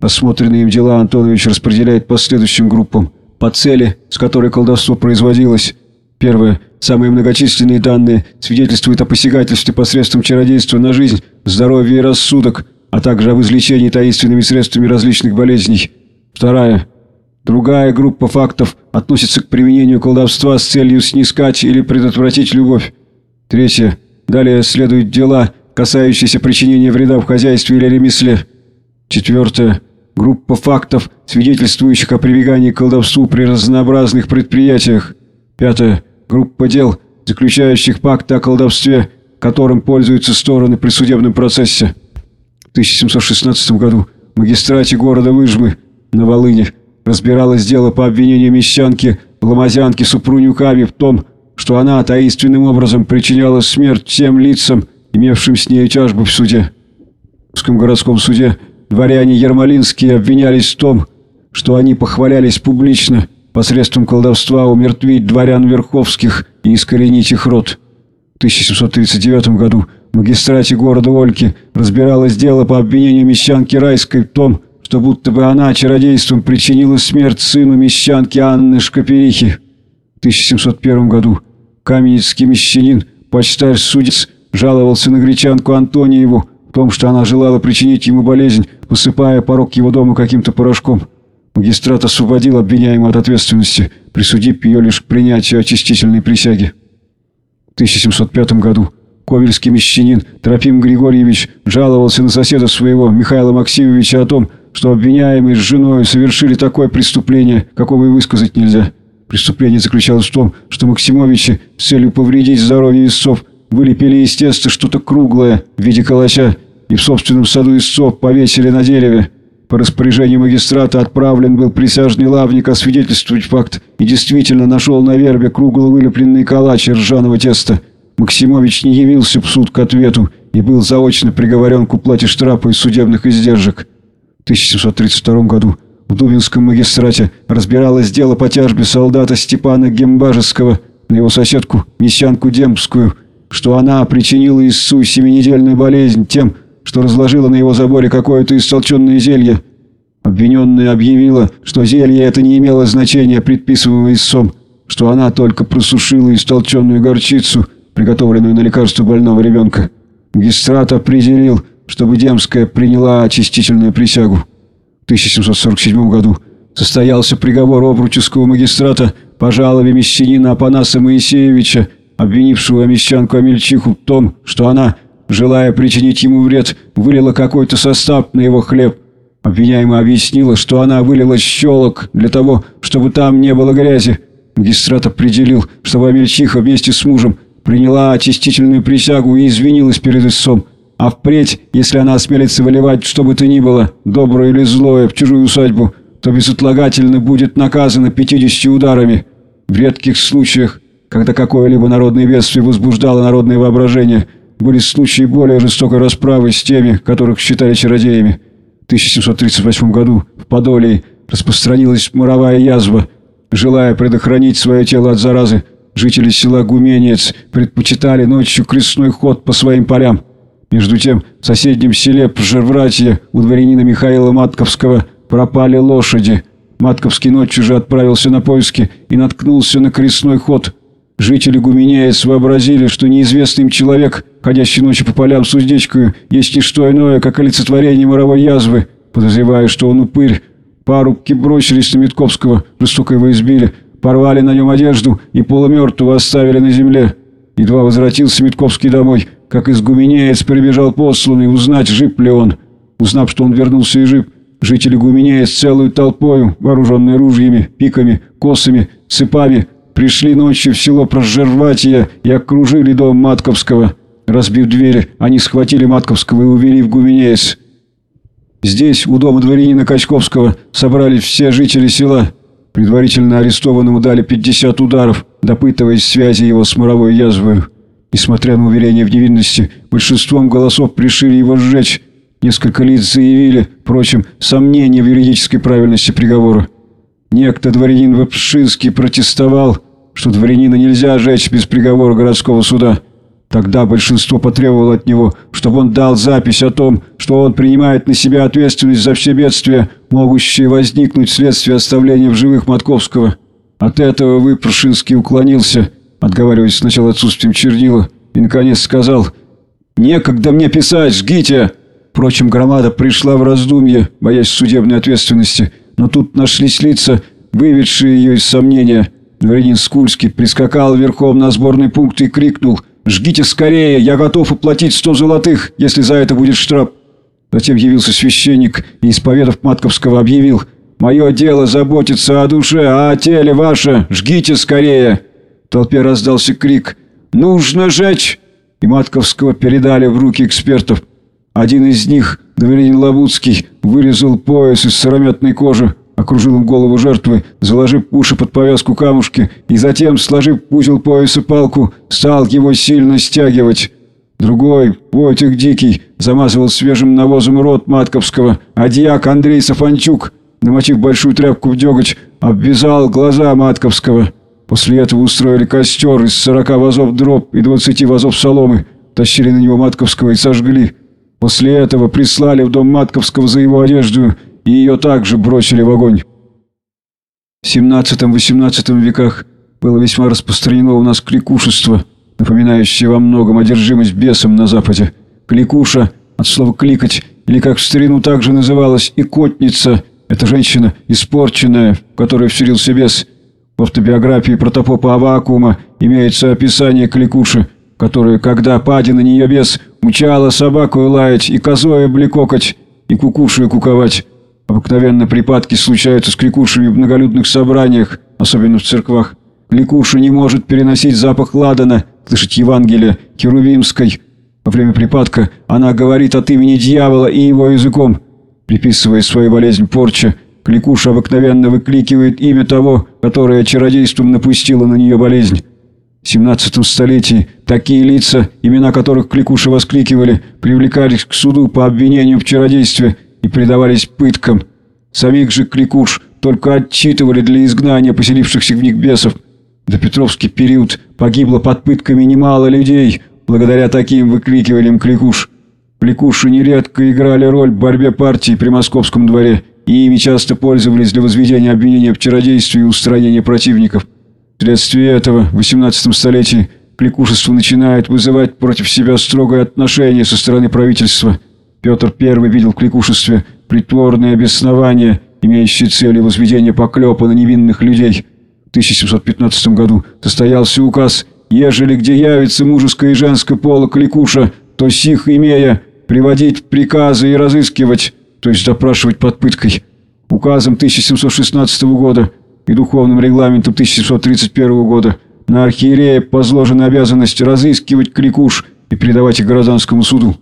Осмотренные им дела Антонович распределяет по следующим группам. По цели, с которой колдовство производилось. Первое. Самые многочисленные данные свидетельствуют о посягательстве посредством чародейства на жизнь, здоровье и рассудок, а также об излечении таинственными средствами различных болезней. Вторая. Другая группа фактов относится к применению колдовства с целью снискать или предотвратить любовь. Третье. Далее следуют дела, касающиеся причинения вреда в хозяйстве или ремесле. Четвертое. Группа фактов, свидетельствующих о прибегании к колдовству при разнообразных предприятиях. Пятое. Группа дел, заключающих пакты о колдовстве которым пользуются стороны при судебном процессе. В 1716 году в магистрате города Выжмы на Волыне разбиралось дело по обвинению мещанки Ломозянки Супрунюками в том, что она таинственным образом причиняла смерть тем лицам, имевшим с ней тяжбу в суде. В Русском городском суде дворяне Ермолинские обвинялись в том, что они похвалялись публично посредством колдовства умертвить дворян Верховских и искоренить их род. В 1739 году в магистрате города Ольки разбиралось дело по обвинению мещанки Райской в том, что будто бы она чародейством причинила смерть сыну мещанки Анны Шкаперихи. В 1701 году каменецкий мещанин, почтарь судец, жаловался на гречанку Антониеву в том, что она желала причинить ему болезнь, посыпая порог его дома каким-то порошком. Магистрат освободил обвиняемую от ответственности, присудив ее лишь к принятию очистительной присяги. В 1705 году ковельский мещанин Трофим Григорьевич жаловался на соседа своего Михаила Максимовича о том, что обвиняемые с женой совершили такое преступление, какого и высказать нельзя. Преступление заключалось в том, что Максимовичи с целью повредить здоровье истцов вылепили из теста что-то круглое в виде калача и в собственном саду истцов повесили на дереве. По распоряжению магистрата отправлен был присяжный лавник освидетельствовать факт и действительно нашел на вербе кругло вылепленный калач ржаного теста. Максимович не явился в суд к ответу и был заочно приговорен к уплате штрафа и судебных издержек. В 1732 году в Дубинском магистрате разбиралось дело по тяжбе солдата Степана Гембажеского на его соседку Мещанку Дембскую, что она причинила истцу семинедельную болезнь тем, что разложила на его заборе какое-то истолченное зелье. Обвиненная объявила, что зелье это не имело значения, предписываемого истцом, что она только просушила истолченную горчицу, приготовленную на лекарство больного ребенка. Магистрат определил, чтобы Демская приняла очистительную присягу. В 1747 году состоялся приговор обруческого магистрата по жалобе мещанина Апанаса Моисеевича, обвинившего мещанку Амельчиху в том, что она желая причинить ему вред, вылила какой-то состав на его хлеб. Обвиняемая объяснила, что она вылила щелок для того, чтобы там не было грязи. Магистрат определил, что Амельчиха вместе с мужем приняла очистительную присягу и извинилась перед истцом. А впредь, если она осмелится выливать что бы то ни было, доброе или злое, в чужую усадьбу, то безотлагательно будет наказана 50 ударами. В редких случаях, когда какое-либо народное бедствие возбуждало народное воображение – были случаи более жестокой расправы с теми, которых считали чародеями. В 1738 году в Подолии распространилась моровая язва. Желая предохранить свое тело от заразы, жители села Гуменец предпочитали ночью крестной ход по своим полям. Между тем, в соседнем селе Пжервратье у дворянина Михаила Матковского пропали лошади. Матковский ночью же отправился на поиски и наткнулся на крестной ход – Жители Гуменяец вообразили, что неизвестный им человек, ходящий ночью по полям с уздечкою, есть не что иное, как олицетворение моровой язвы. Подозревая, что он упырь, парубки бросились на Митковского, жестоко его избили, порвали на нем одежду и полумертвого оставили на земле. Едва возвратился Митковский домой, как из Гуменяец прибежал посланный узнать, жив ли он. Узнав, что он вернулся и жив, жители Гуменяец целую толпою, вооруженные ружьями, пиками, косами, цепами, Пришли ночью в село Прожерватье и окружили дом Матковского. Разбив дверь, они схватили Матковского и увели в Гуменеец. Здесь, у дома дворянина Качковского, собрались все жители села. Предварительно арестованному дали 50 ударов, допытываясь связи его с моровой язвой. Несмотря на уверение в невинности, большинством голосов пришили его сжечь. Несколько лиц заявили, впрочем, сомнения в юридической правильности приговора. Некто дворянин Вапшинский протестовал, что дворянина нельзя жечь без приговора городского суда. Тогда большинство потребовало от него, чтобы он дал запись о том, что он принимает на себя ответственность за все бедствия, могущие возникнуть вследствие оставления в живых Матковского. От этого Выпрошинский уклонился, отговариваясь сначала отсутствием чернила, и, наконец, сказал «Некогда мне писать, жгите!» Впрочем, громада пришла в раздумье, боясь судебной ответственности, но тут нашлись лица, выведшие ее из сомнения – Дворянин Скульский прискакал верхом на сборный пункт и крикнул «Жгите скорее, я готов уплатить сто золотых, если за это будет штраф». Затем явился священник и, исповедав Матковского, объявил «Мое дело заботиться о душе, а о теле ваше, жгите скорее!» Толпе раздался крик «Нужно жечь!» и Матковского передали в руки экспертов. Один из них, Давелин Лавуцкий, вырезал пояс из сыромятной кожи, окружил им голову жертвы, заложив уши под повязку камушки, и затем, сложив узел пояса палку, стал его сильно стягивать. Другой, Войтик Дикий, замазывал свежим навозом рот Матковского, а дьяк Андрей Сафанчук, намочив большую тряпку в деготь, обвязал глаза Матковского. После этого устроили костер из сорока вазов дров и двадцати вазов соломы, тащили на него Матковского и сожгли. После этого прислали в дом Матковского за его одежду и ее также бросили в огонь. В 17-18 веках было весьма распространено у нас кликушество, напоминающее во многом одержимость бесом на Западе. Кликуша, от слова «кликать», или как в старину также называлась «икотница», это женщина испорченная, в которой вселился бес. В автобиографии протопопа Авакума имеется описание кликуши, которая, когда пади на нее бес, мчала собаку лаять и козой облекокать, и кукушью куковать. Обыкновенно припадки случаются с кликушами в многолюдных собраниях, особенно в церквах. Кликуша не может переносить запах ладана, слышать Евангелие, Херувимской. Во время припадка она говорит от имени дьявола и его языком. Приписывая свою болезнь порча, кликуша обыкновенно выкликивает имя того, которое чародейством напустило на нее болезнь. В 17 столетии такие лица, имена которых кликуши воскликивали, привлекались к суду по обвинению в чародействе и предавались пыткам. Самих же кликуш только отчитывали для изгнания поселившихся в них бесов. До Петровский период погибло под пытками немало людей, благодаря таким выкрикиваниям кликуш. Кликуши нередко играли роль в борьбе партии при московском дворе, и ими часто пользовались для возведения обвинения в чародействе и устранения противников. Вследствие этого в XVIII столетии кликушество начинает вызывать против себя строгое отношение со стороны правительства. Петр I видел в кликушестве притворное обеснование, имеющее целью возведения поклепа на невинных людей. В 1715 году состоялся указ «Ежели где явится мужеское и женское пола кликуша, то сих имея приводить приказы и разыскивать, то есть допрашивать под пыткой». Указом 1716 года и духовным регламентом 1731 года на архиерея возложена обязанность разыскивать кликуш и передавать их гражданскому суду.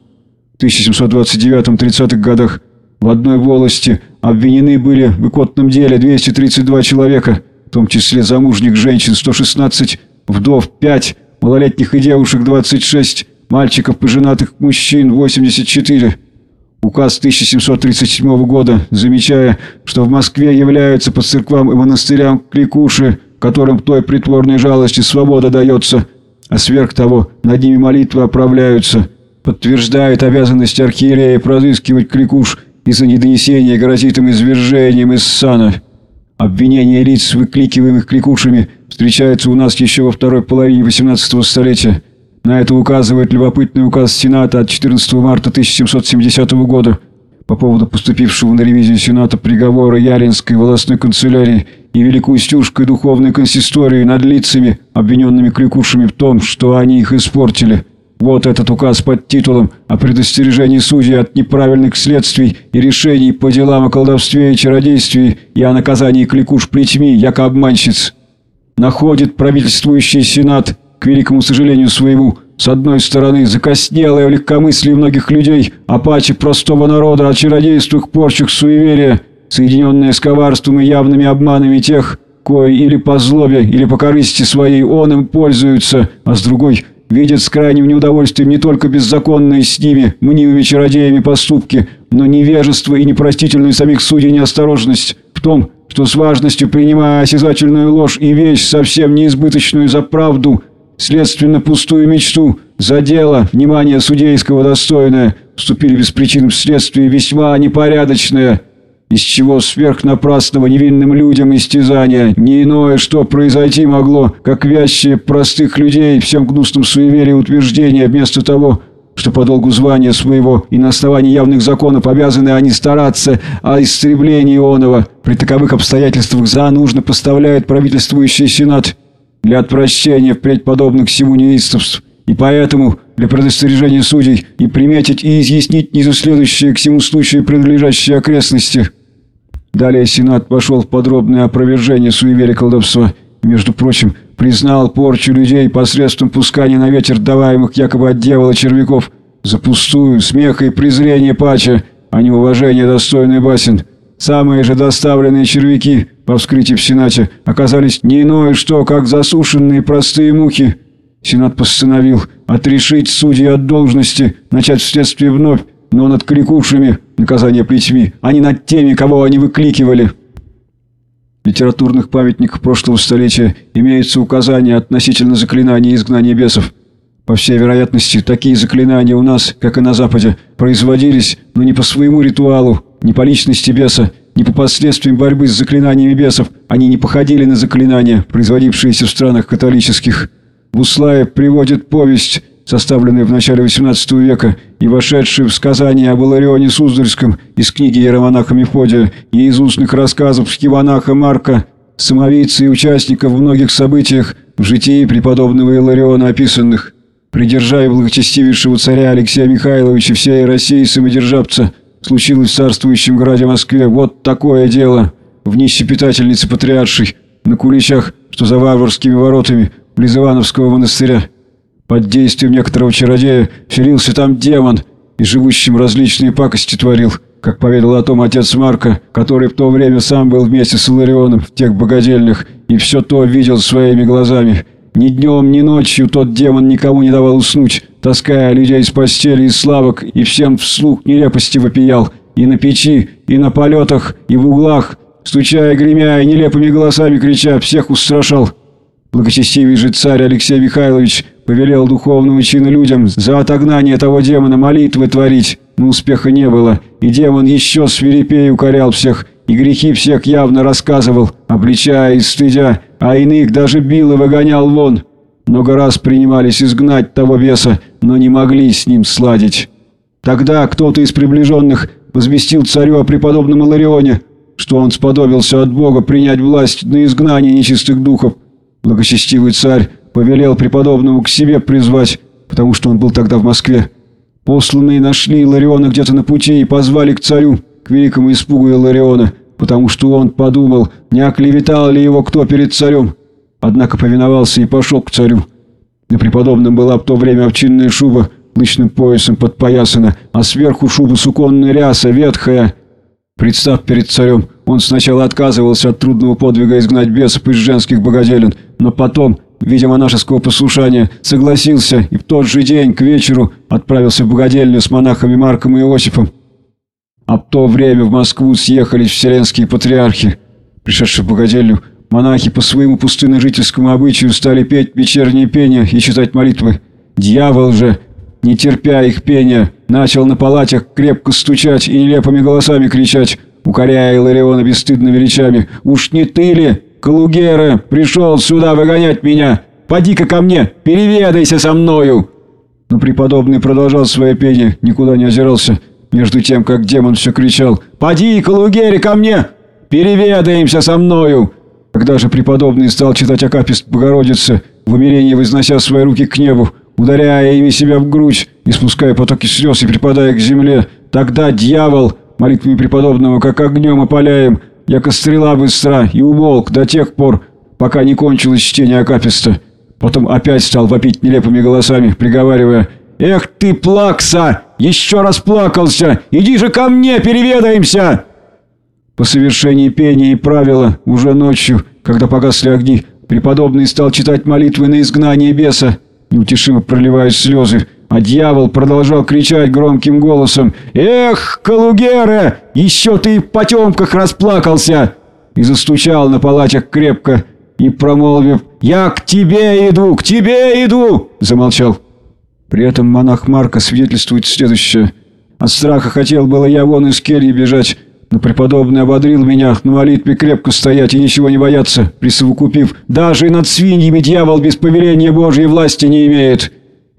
В 1729-30-х годах в одной волости обвинены были в икотном деле 232 человека, в том числе замужних женщин 116, вдов 5, малолетних и девушек 26, мальчиков и женатых мужчин 84. Указ 1737 года, замечая, что в Москве являются по церквам и монастырям кликуши, которым той притворной жалости свобода дается, а сверх того над ними молитвы оправляются, подтверждает обязанность архиерея разыскивать кликуш и за недонесение грозит им извержением из сана. Обвинение лиц, выкликиваемых кликушами, встречается у нас еще во второй половине XVIII столетия. На это указывает любопытный указ Сената от 14 марта 1770 года по поводу поступившего на ревизию Сената приговора Ялинской волостной канцелярии и Великоустюжской духовной консистории над лицами, обвиненными кликушами в том, что они их испортили. Вот этот указ под титулом «О предостережении судей от неправильных следствий и решений по делам о колдовстве и чародействе и о наказании кликуш плетьми, яко обманщиц». Находит правительствующий Сенат к великому сожалению своему, с одной стороны, закоснелое легкомыслие многих людей, а паче простого народа о чародействах, порчах, суеверия, соединенное с коварством и явными обманами тех, кои или по злобе, или по корысти своей он им пользуются, а с другой видят с крайним неудовольствием не только беззаконные с ними, мнимыми чародеями поступки, но невежество и непростительную самих судей неосторожность в том, что с важностью принимая осязательную ложь и вещь совсем неизбыточную за правду, следственно пустую мечту, за дело, внимание судейского достойное, вступили без причин в следствие весьма непорядочное, из чего сверхнапрасного невинным людям истязания, не иное, что произойти могло, как вящие простых людей всем гнусным суеверием утверждения, вместо того, что по долгу звания своего и на основании явных законов обязаны они стараться о истреблении оного. При таковых обстоятельствах за нужно поставляет правительствующий сенат для отвращения впредь подобных всему неистовств, и поэтому для предостережения судей и приметить и изъяснить незаследующие к всему случаю принадлежащие окрестности. Далее Сенат пошел в подробное опровержение суеверия колдовства. Между прочим, признал порчу людей посредством пускания на ветер даваемых якобы от дьявола червяков за пустую смеха и презрение пача, а не уважение достойный басен. Самые же доставленные червяки по вскрытии в Сенате оказались не иное что, как засушенные простые мухи. Сенат постановил отрешить судьи от должности, начать вследствие вновь, но над кликушами наказание плетьми, а не над теми, кого они выкликивали. В литературных памятниках прошлого столетия имеются указания относительно заклинания изгнания бесов. По всей вероятности, такие заклинания у нас, как и на Западе, производились, но не по своему ритуалу, не по личности беса, не по последствиям борьбы с заклинаниями бесов. Они не походили на заклинания, производившиеся в странах католических. Буслаев приводит повесть, составленную в начале XVIII века и вошедшую в сказание об Иларионе Суздальском из книги Иеромонаха Мефодия и из устных рассказов Скиванаха Марка, самовидца и участников многих событиях в житии преподобного Илариона описанных. Придержая благочестивейшего царя Алексея Михайловича всей России самодержавца, случилось в царствующем граде Москве вот такое дело. В нище питательницы патриаршей, на куличах, что за варварскими воротами, близ Ивановского монастыря. Под действием некоторого чародея вселился там демон и живущим различные пакости творил, как поведал о том отец Марка, который в то время сам был вместе с Иларионом в тех богадельных и все то видел своими глазами. Ни днем, ни ночью тот демон никому не давал уснуть, таская людей из постели, из славок, и всем вслух нелепости вопиял, и на печи, и на полетах, и в углах, стучая, гремя и нелепыми голосами крича, всех устрашал. Благочестивый же царь Алексей Михайлович повелел духовного чина людям за отогнание того демона молитвы творить, но успеха не было, и демон еще свирепее укорял всех, и грехи всех явно рассказывал, обличая и стыдя, а иных даже бил и выгонял вон. Много раз принимались изгнать того беса, но не могли с ним сладить. Тогда кто-то из приближенных возвестил царю о преподобном Иларионе, что он сподобился от Бога принять власть на изгнание нечистых духов. Благочестивый царь повелел преподобному к себе призвать, потому что он был тогда в Москве. Посланные нашли Илариона где-то на пути и позвали к царю, к великому испугу Илариона, потому что он подумал, не оклеветал ли его кто перед царем. Однако повиновался и пошел к царю. На преподобном была в то время овчинная шуба, лычным поясом подпоясана, а сверху шуба суконная ряса, ветхая. Представ перед царем, он сначала отказывался от трудного подвига изгнать бесов из женских богоделен, но потом, видя монашеского послушания, согласился и в тот же день к вечеру отправился в богодельню с монахами Марком и Иосифом. А в то время в Москву съехались вселенские патриархи. Пришедшие в богодельню, монахи по своему пустынно-жительскому обычаю стали петь вечерние пения и читать молитвы. Дьявол же, не терпя их пения, начал на палатях крепко стучать и нелепыми голосами кричать, укоряя Илариона бесстыдными речами. «Уж не ты ли, Калугера, пришел сюда выгонять меня? Поди-ка ко мне, переведайся со мною!» Но преподобный продолжал свое пение, никуда не озирался, между тем, как демон все кричал «Поди, Калугери, ко мне! Переведаемся со мною!» Когда же преподобный стал читать Акапист Богородицы, в умерении вознося свои руки к небу, ударяя ими себя в грудь, испуская потоки слез и припадая к земле, тогда дьявол, молитвами преподобного, как огнем опаляем, яко стрела быстра, и умолк до тех пор, пока не кончилось чтение Акаписта. Потом опять стал вопить нелепыми голосами, приговаривая «Эх ты, плакса! Еще раз плакался! Иди же ко мне, переведаемся!» По совершении пения и правила, уже ночью, когда погасли огни, преподобный стал читать молитвы на изгнание беса, неутешимо проливая слезы, а дьявол продолжал кричать громким голосом «Эх, Калугера, еще ты в потемках расплакался!» и застучал на палатях крепко и, промолвив «Я к тебе иду, к тебе иду!» замолчал. При этом монах Марка свидетельствует следующее. «От страха хотел было я вон из кельи бежать, но преподобный ободрил меня на молитве крепко стоять и ничего не бояться, присовокупив, даже и над свиньями дьявол без повеления Божьей власти не имеет.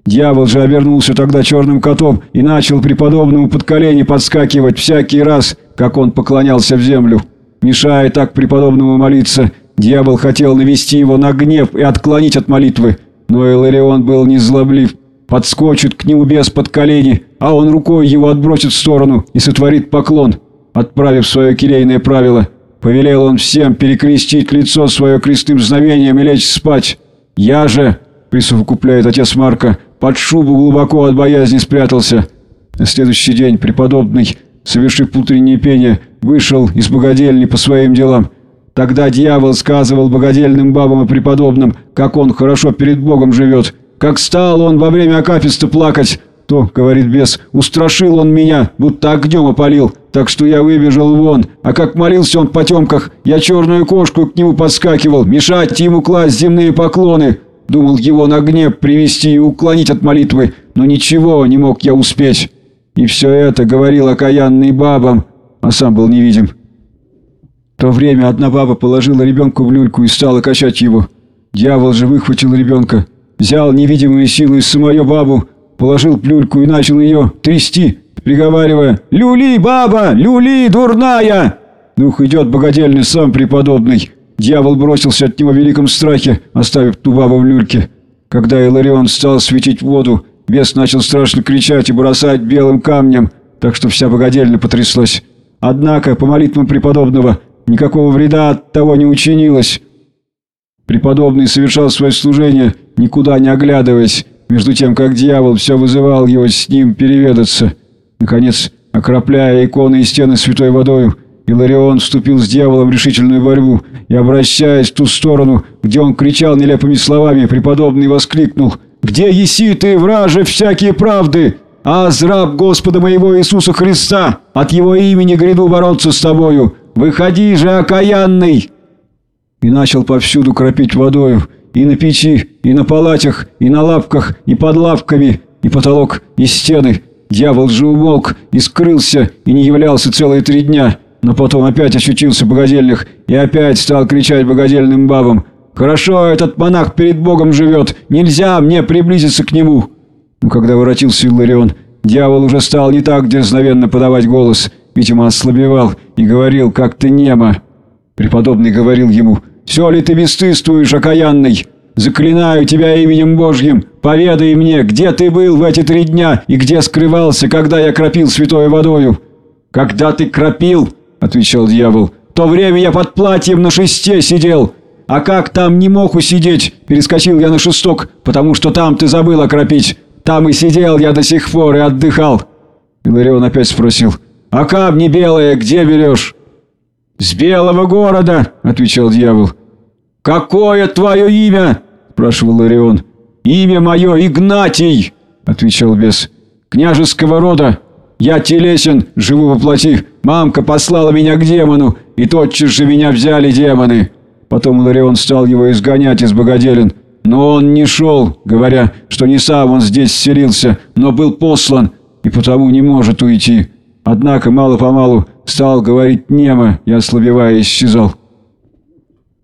Дьявол же обернулся тогда черным котом и начал преподобному под колени подскакивать всякий раз, как он поклонялся в землю. Мешая так преподобному молиться, дьявол хотел навести его на гнев и отклонить от молитвы, но Иларион был незлоблив, подскочит к нему без под колени, а он рукой его отбросит в сторону и сотворит поклон. Отправив свое келейное правило, повелел он всем перекрестить лицо свое крестным знамением и лечь спать. Я же, присовокупляет отец Марка, под шубу глубоко от боязни спрятался. На следующий день преподобный, совершив утреннее пение, вышел из богадельни по своим делам. Тогда дьявол сказывал богадельным бабам и преподобным, как он хорошо перед Богом живет, как стал он во время акафиста плакать, то, говорит бес, устрашил он меня, будто огнем опалил, так что я выбежал вон, а как молился он в потемках, я черную кошку к нему подскакивал, мешать ему класть земные поклоны. Думал его на гнев привести и уклонить от молитвы, но ничего не мог я успеть. И все это говорил окаянный бабам, а сам был невидим. В то время одна баба положила ребенка в люльку и стала качать его. Дьявол же выхватил ребенка, взял невидимую силу из самую бабу, положил плюльку и начал ее трясти, приговаривая «Люли, баба! Люли, дурная!» Дух идет богадельный сам преподобный. Дьявол бросился от него в великом страхе, оставив ту бабу в люльке. Когда Иларион стал светить воду, бес начал страшно кричать и бросать белым камнем, так что вся богадельня потряслась. Однако, по молитвам преподобного, никакого вреда от того не учинилось. Преподобный совершал свое служение, никуда не оглядываясь, между тем, как дьявол все вызывал его с ним переведаться. Наконец, окропляя иконы и стены святой водою, Иларион вступил с дьяволом в решительную борьбу и, обращаясь в ту сторону, где он кричал нелепыми словами, преподобный воскликнул «Где еси ты, враже, всякие правды? Аз, раб Господа моего Иисуса Христа, от его имени гряду бороться с тобою! Выходи же, окаянный!» И начал повсюду кропить водою, и на печи, и на палатях, и на лавках, и под лавками, и потолок, и стены. Дьявол же умолк и скрылся, и не являлся целые три дня, но потом опять ощутился в богадельных и опять стал кричать богадельным бабам «Хорошо, этот монах перед Богом живет, нельзя мне приблизиться к нему!» Но когда воротился Илларион, дьявол уже стал не так дерзновенно подавать голос, видимо, ослабевал и говорил как-то немо. Преподобный говорил ему – все ли ты бесстыствуешь, окаянный? Заклинаю тебя именем Божьим, поведай мне, где ты был в эти три дня и где скрывался, когда я кропил святой водою». «Когда ты кропил?» — отвечал дьявол. «В то время я под платьем на шесте сидел. А как там не мог усидеть, перескочил я на шесток, потому что там ты забыл окропить. Там и сидел я до сих пор и отдыхал». Иларион опять спросил. «А камни белые где берешь?» «С белого города!» — отвечал дьявол. «Какое твое имя?» — спрашивал Орион. «Имя мое Игнатий!» — отвечал бес. «Княжеского рода. Я телесен, живу во плоти. Мамка послала меня к демону, и тотчас же меня взяли демоны». Потом Ларион стал его изгонять из богоделин. Но он не шел, говоря, что не сам он здесь селился, но был послан, и потому не может уйти. Однако мало-помалу стал говорить немо и, ослабевая, исчезал.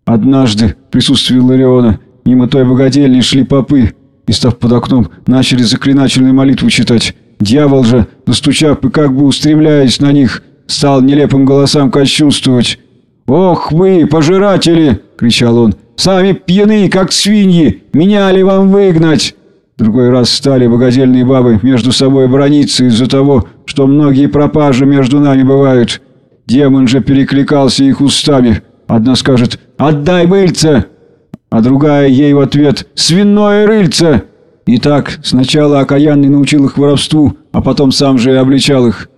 Однажды в присутствии Лариона мимо той богадельни шли попы и, став под окном, начали заклинательную молитву читать. Дьявол же, настучав и как бы устремляясь на них, стал нелепым голосам кощунствовать. «Ох вы, пожиратели!» — кричал он. «Сами пьяны, как свиньи! Меня ли вам выгнать?» Другой раз стали богадельные бабы между собой брониться из-за того, что многие пропажи между нами бывают. Демон же перекликался их устами. Одна скажет «Отдай мыльце!», а другая ей в ответ «Свиное рыльце!». И так сначала окаянный научил их воровству, а потом сам же и обличал их.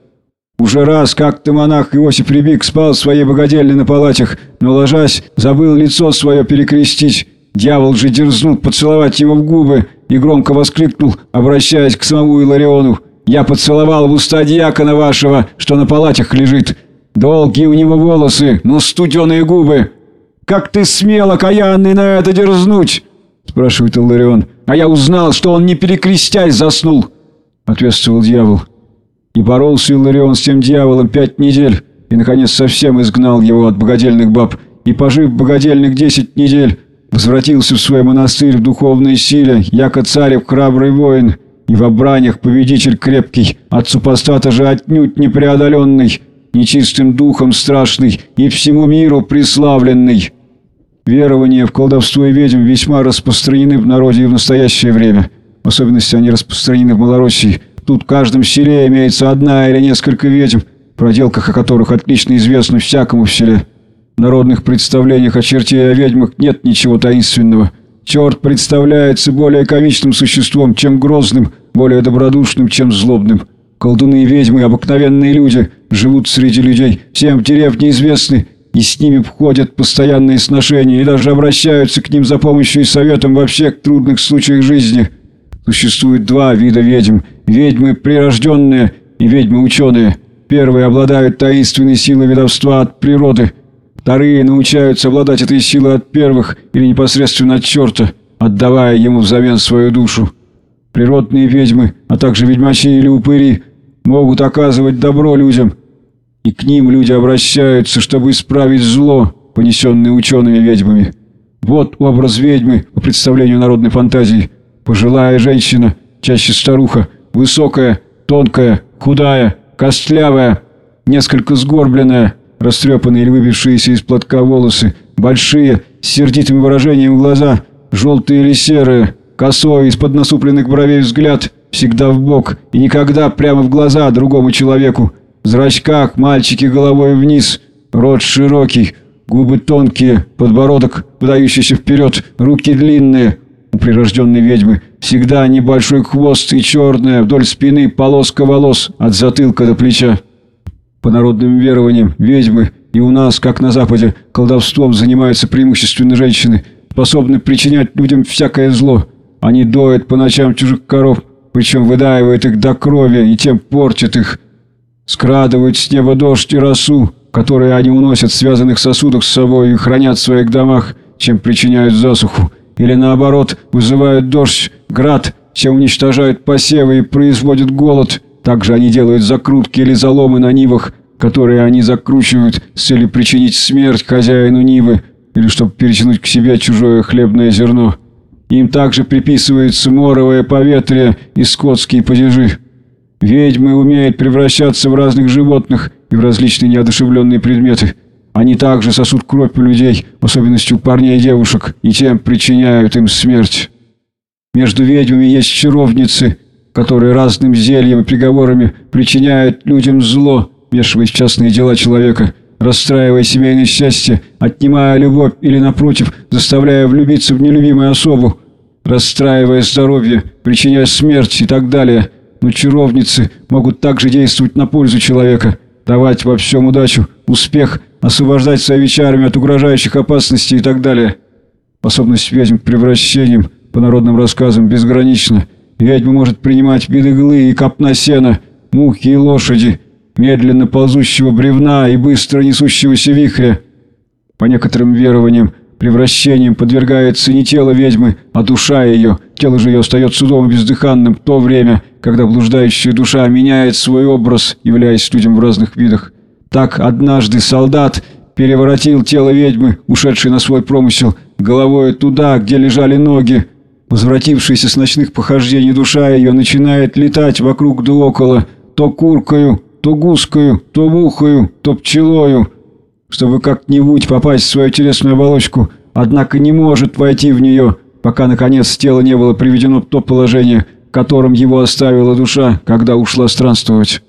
Уже раз как-то монах Иосиф Рябик спал в своей богадельне на палатях, но, ложась, забыл лицо свое перекрестить. Дьявол же дерзнул поцеловать его в губы и громко воскликнул, обращаясь к самому Илариону. «Я поцеловал в уста дьякона вашего, что на палатях лежит. Долгие у него волосы, но студеные губы. Как ты смел, окаянный, на это дерзнуть?» спрашивает Иларион. «А я узнал, что он не перекрестясь заснул», ответствовал дьявол. И боролся Иларион с тем дьяволом пять недель, и, наконец, совсем изгнал его от богадельных баб, и, пожив богадельных десять недель, Возвратился в свой монастырь в духовной силе, яко царев храбрый воин, и в обранях победитель крепкий, от супостата же отнюдь непреодоленный, нечистым духом страшный и всему миру преславленный. Верования в колдовство и ведьм весьма распространены в народе и в настоящее время. В особенности они распространены в Малороссии. Тут в каждом селе имеется одна или несколько ведьм, проделках о которых отлично известно всякому в селе народных представлениях о черте и о ведьмах нет ничего таинственного. Черт представляется более комичным существом, чем грозным, более добродушным, чем злобным. Колдуны и ведьмы, обыкновенные люди, живут среди людей, всем в деревне известны, и с ними входят постоянные сношения, и даже обращаются к ним за помощью и советом во всех трудных случаях жизни. Существует два вида ведьм – ведьмы прирожденные и ведьмы ученые. Первые обладают таинственной силой ведовства от природы, вторые научаются обладать этой силой от первых или непосредственно от черта, отдавая ему взамен свою душу. Природные ведьмы, а также ведьмачи или упыри могут оказывать добро людям – и к ним люди обращаются, чтобы исправить зло, понесенное учеными-ведьмами. Вот образ ведьмы по представлению народной фантазии. Пожилая женщина, чаще старуха, высокая, тонкая, худая, костлявая, несколько сгорбленная, растрепанные или выбившиеся из платка волосы, большие, с сердитым выражением глаза, желтые или серые, косой, из-под насупленных бровей взгляд, всегда в бок и никогда прямо в глаза другому человеку, в зрачках мальчики головой вниз, рот широкий, губы тонкие, подбородок подающийся вперед, руки длинные. У прирожденной ведьмы всегда небольшой хвост и черная вдоль спины полоска волос от затылка до плеча. По народным верованиям, ведьмы и у нас, как на Западе, колдовством занимаются преимущественно женщины, способны причинять людям всякое зло. Они доят по ночам чужих коров, причем выдаивают их до крови и тем портят их, скрадывают с неба дождь и росу, которые они уносят в связанных сосудах с собой и хранят в своих домах, чем причиняют засуху, или наоборот, вызывают дождь, град, чем уничтожают посевы и производят голод. Также они делают закрутки или заломы на нивах, которые они закручивают с целью причинить смерть хозяину нивы или чтобы перетянуть к себе чужое хлебное зерно. Им также приписывается моровое поветрие и скотские падежи. Ведьмы умеют превращаться в разных животных и в различные неодушевленные предметы. Они также сосут кровь у людей, в особенности у парней и девушек, и тем причиняют им смерть. Между ведьмами есть чаровницы, которые разным зельем и приговорами причиняют людям зло, вмешиваясь в частные дела человека, расстраивая семейное счастье, отнимая любовь или, напротив, заставляя влюбиться в нелюбимую особу, расстраивая здоровье, причиняя смерть и так далее – но чаровницы могут также действовать на пользу человека, давать во всем удачу, успех, освобождать своими чарами от угрожающих опасностей и так далее. Способность ведьм к превращениям, по народным рассказам, безгранична. Ведьма может принимать виды иглы и копна сена, мухи и лошади, медленно ползущего бревна и быстро несущегося вихря. По некоторым верованиям, Превращением подвергается не тело ведьмы, а душа ее. Тело же ее остается судом бездыханным в то время, когда блуждающая душа меняет свой образ, являясь людям в разных видах. Так однажды солдат переворотил тело ведьмы, ушедшей на свой промысел, головой туда, где лежали ноги. Возвратившаяся с ночных похождений душа ее начинает летать вокруг да около, то куркою, то гускою, то мухою, то пчелою, чтобы как-нибудь попасть в свою телесную оболочку, однако не может войти в нее, пока, наконец, тело не было приведено в то положение, которым его оставила душа, когда ушла странствовать.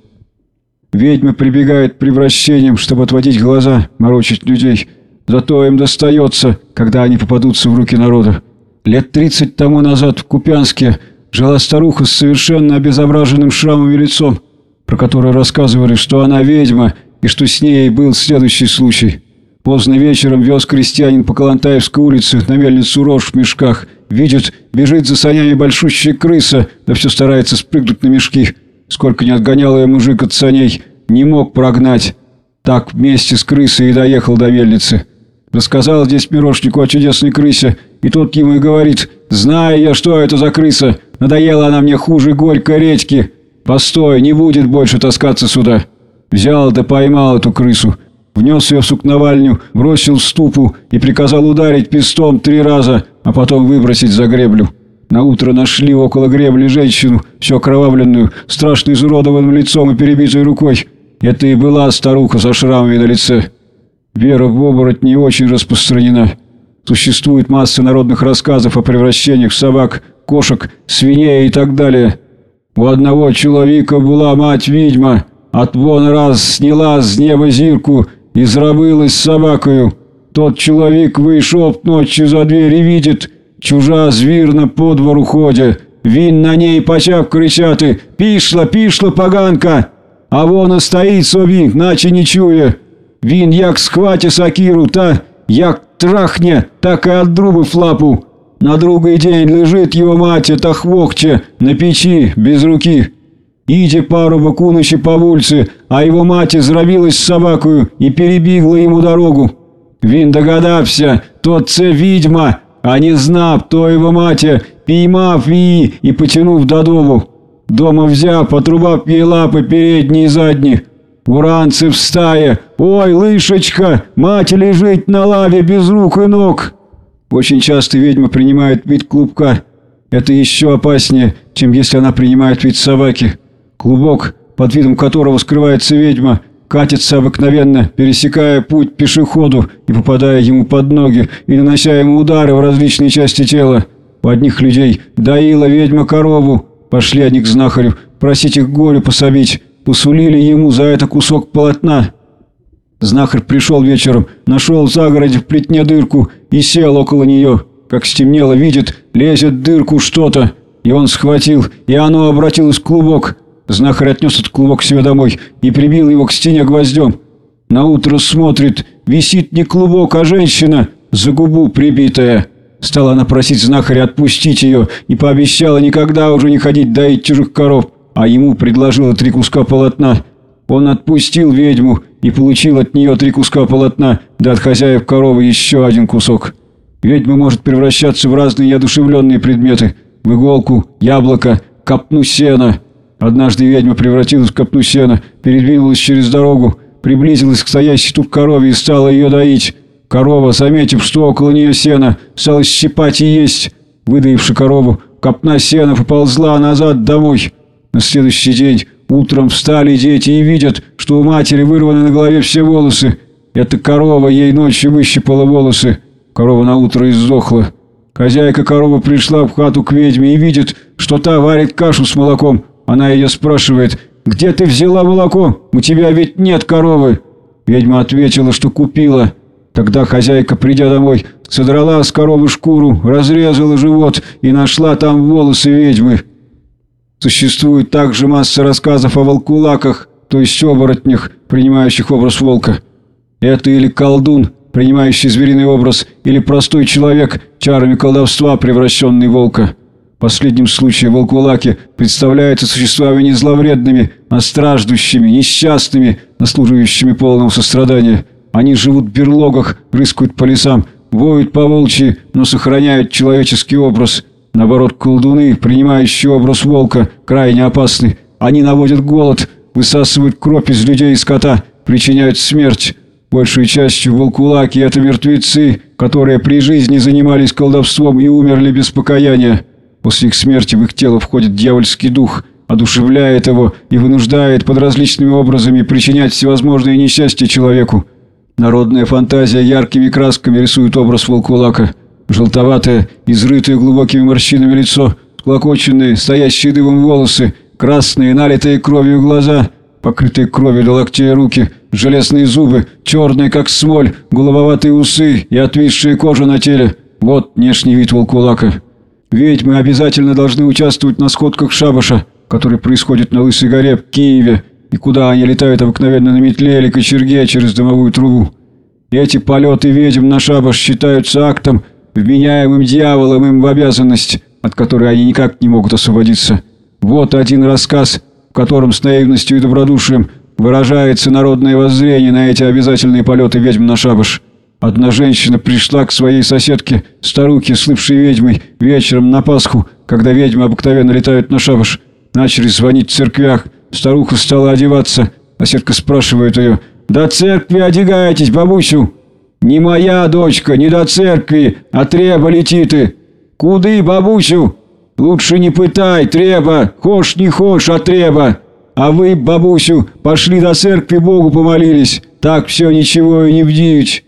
Ведьмы прибегают к превращениям, чтобы отводить глаза, морочить людей. Зато им достается, когда они попадутся в руки народа. Лет тридцать тому назад в Купянске жила старуха с совершенно обезображенным шрамом и лицом, про которую рассказывали, что она ведьма и что с ней был следующий случай. Поздно вечером вез крестьянин по Калантаевской улице на мельницу рожь в мешках. Видит, бежит за санями большущая крыса, да все старается спрыгнуть на мешки. Сколько не отгонял ее мужик от саней, не мог прогнать. Так вместе с крысой и доехал до мельницы. Рассказал здесь мирошнику о чудесной крысе, и тот ему и говорит, «Знаю я, что это за крыса. Надоела она мне хуже горькой редьки. Постой, не будет больше таскаться сюда». Взял да поймал эту крысу, внес ее в сукновальню, бросил в ступу и приказал ударить пистом три раза, а потом выбросить за греблю. На утро нашли около гребли женщину, всю окровавленную, страшно изуродованным лицом и перебитой рукой. Это и была старуха со шрамами на лице. Вера в оборотни очень распространена. Существует масса народных рассказов о превращениях собак, кошек, свиней и так далее. У одного человека была мать-ведьма, от вон раз сняла с неба зирку и зрабылась собакою. Тот человек вышел ночью за дверь и видит, чужа звірна по двору ходя. Він на ней почав кричати Пішла, пішла, поганка! А вона стоїть собі, наче не чує. Він як схваті сакіру, та як трахне, так і одрубив лапу. На другий день лежить його мати та хвохче на печі без руки. Іде парубок уночі по вулиці, а його маті зробилась з собакою і перебігла йому дорогу. Він догадався, то це відьма, а не знав, то його маті, піймав її і потянув додому. Дома взяв, потрубав їй лапи передні і задні. Уранці встає. Ой, лышечка, мать лежит на лаве без рук и ног. Очень часто ведьма принимает вид клубка. Это еще опаснее, чем если она принимает вид собаки. Клубок, под видом которого скрывается ведьма, катится обыкновенно, пересекая путь пешеходу и попадая ему под ноги и нанося ему удары в различные части тела. У одних людей доила ведьма корову, пошли они к знахарю просить их горю пособить, посулили ему за это кусок полотна. Знахарь пришел вечером, нашел в загороде в плетне дырку и сел около нее. Как стемнело, видит, лезет в дырку что-то. И он схватил, и оно обратилось в клубок. Знахарь отнес этот клубок себе домой и прибил его к стене гвоздем. На утро смотрит, висит не клубок, а женщина, за губу прибитая. Стала она просить знахаря отпустить ее и пообещала никогда уже не ходить доить чужих коров, а ему предложила три куска полотна. Он отпустил ведьму и получил от нее три куска полотна, да от хозяев коровы еще один кусок. Ведьма может превращаться в разные неодушевленные предметы. В иголку, яблоко, копну сена. Однажды ведьма превратилась в копну сена, передвинулась через дорогу, приблизилась к стоящей тут корове и стала ее доить. Корова, заметив, что около нее сена, стала щипать и есть. Выдаивши корову, копна сена поползла назад домой. На следующий день утром встали дети и видят, что у матери вырваны на голове все волосы. Эта корова ей ночью выщипала волосы. Корова на утро издохла. Хозяйка коровы пришла в хату к ведьме и видит, что та варит кашу с молоком. Она ее спрашивает, «Где ты взяла молоко? У тебя ведь нет коровы». Ведьма ответила, что купила. Тогда хозяйка, придя домой, содрала с коровы шкуру, разрезала живот и нашла там волосы ведьмы. Существует также масса рассказов о волкулаках, то есть оборотнях, принимающих образ волка. Это или колдун, принимающий звериный образ, или простой человек, чарами колдовства, превращенный волка. В последнем случае волкулаки представляются существами не зловредными, а страждущими, несчастными, наслуживающими полного сострадания. Они живут в берлогах, рыскают по лесам, воют по волчьи, но сохраняют человеческий образ – Наоборот, колдуны, принимающие образ волка, крайне опасны. Они наводят голод, высасывают кровь из людей и скота, причиняют смерть. Большей частью волкулаки – это мертвецы, которые при жизни занимались колдовством и умерли без покаяния. После их смерти в их тело входит дьявольский дух, одушевляет его и вынуждает под различными образами причинять всевозможные несчастья человеку. Народная фантазия яркими красками рисует образ волкулака – Желтоватое, изрытое глубокими морщинами лицо, склокоченные, стоящие дымом волосы, красные, налитые кровью глаза, покрытые кровью до локтей руки, железные зубы, черные, как смоль, голововатые усы и отвисшая кожа на теле. Вот внешний вид волкулака. Ведьмы обязательно должны участвовать на сходках шабаша, который происходит на Лысой горе в Киеве, и куда они летают обыкновенно на метле или кочерге через дымовую трубу. Эти полеты ведьм на шабаш считаются актом, вменяемым дьяволом им в обязанность, от которой они никак не могут освободиться. Вот один рассказ, в котором с наивностью и добродушием выражается народное воззрение на эти обязательные полеты ведьм на шабаш. Одна женщина пришла к своей соседке, старухе, слывшей ведьмой, вечером на Пасху, когда ведьмы обыкновенно летают на шабаш. Начали звонить в церквях, старуха стала одеваться. Соседка спрашивает ее, «До церкви одеваетесь, бабусю?» Не моя дочка, не до церкви, а треба летиты. Куды, бабусю? Лучше не пытай, треба, хошь не хошь, а треба. А вы, бабусю, пошли до церкви Богу помолились. Так все ничего и не вдивить.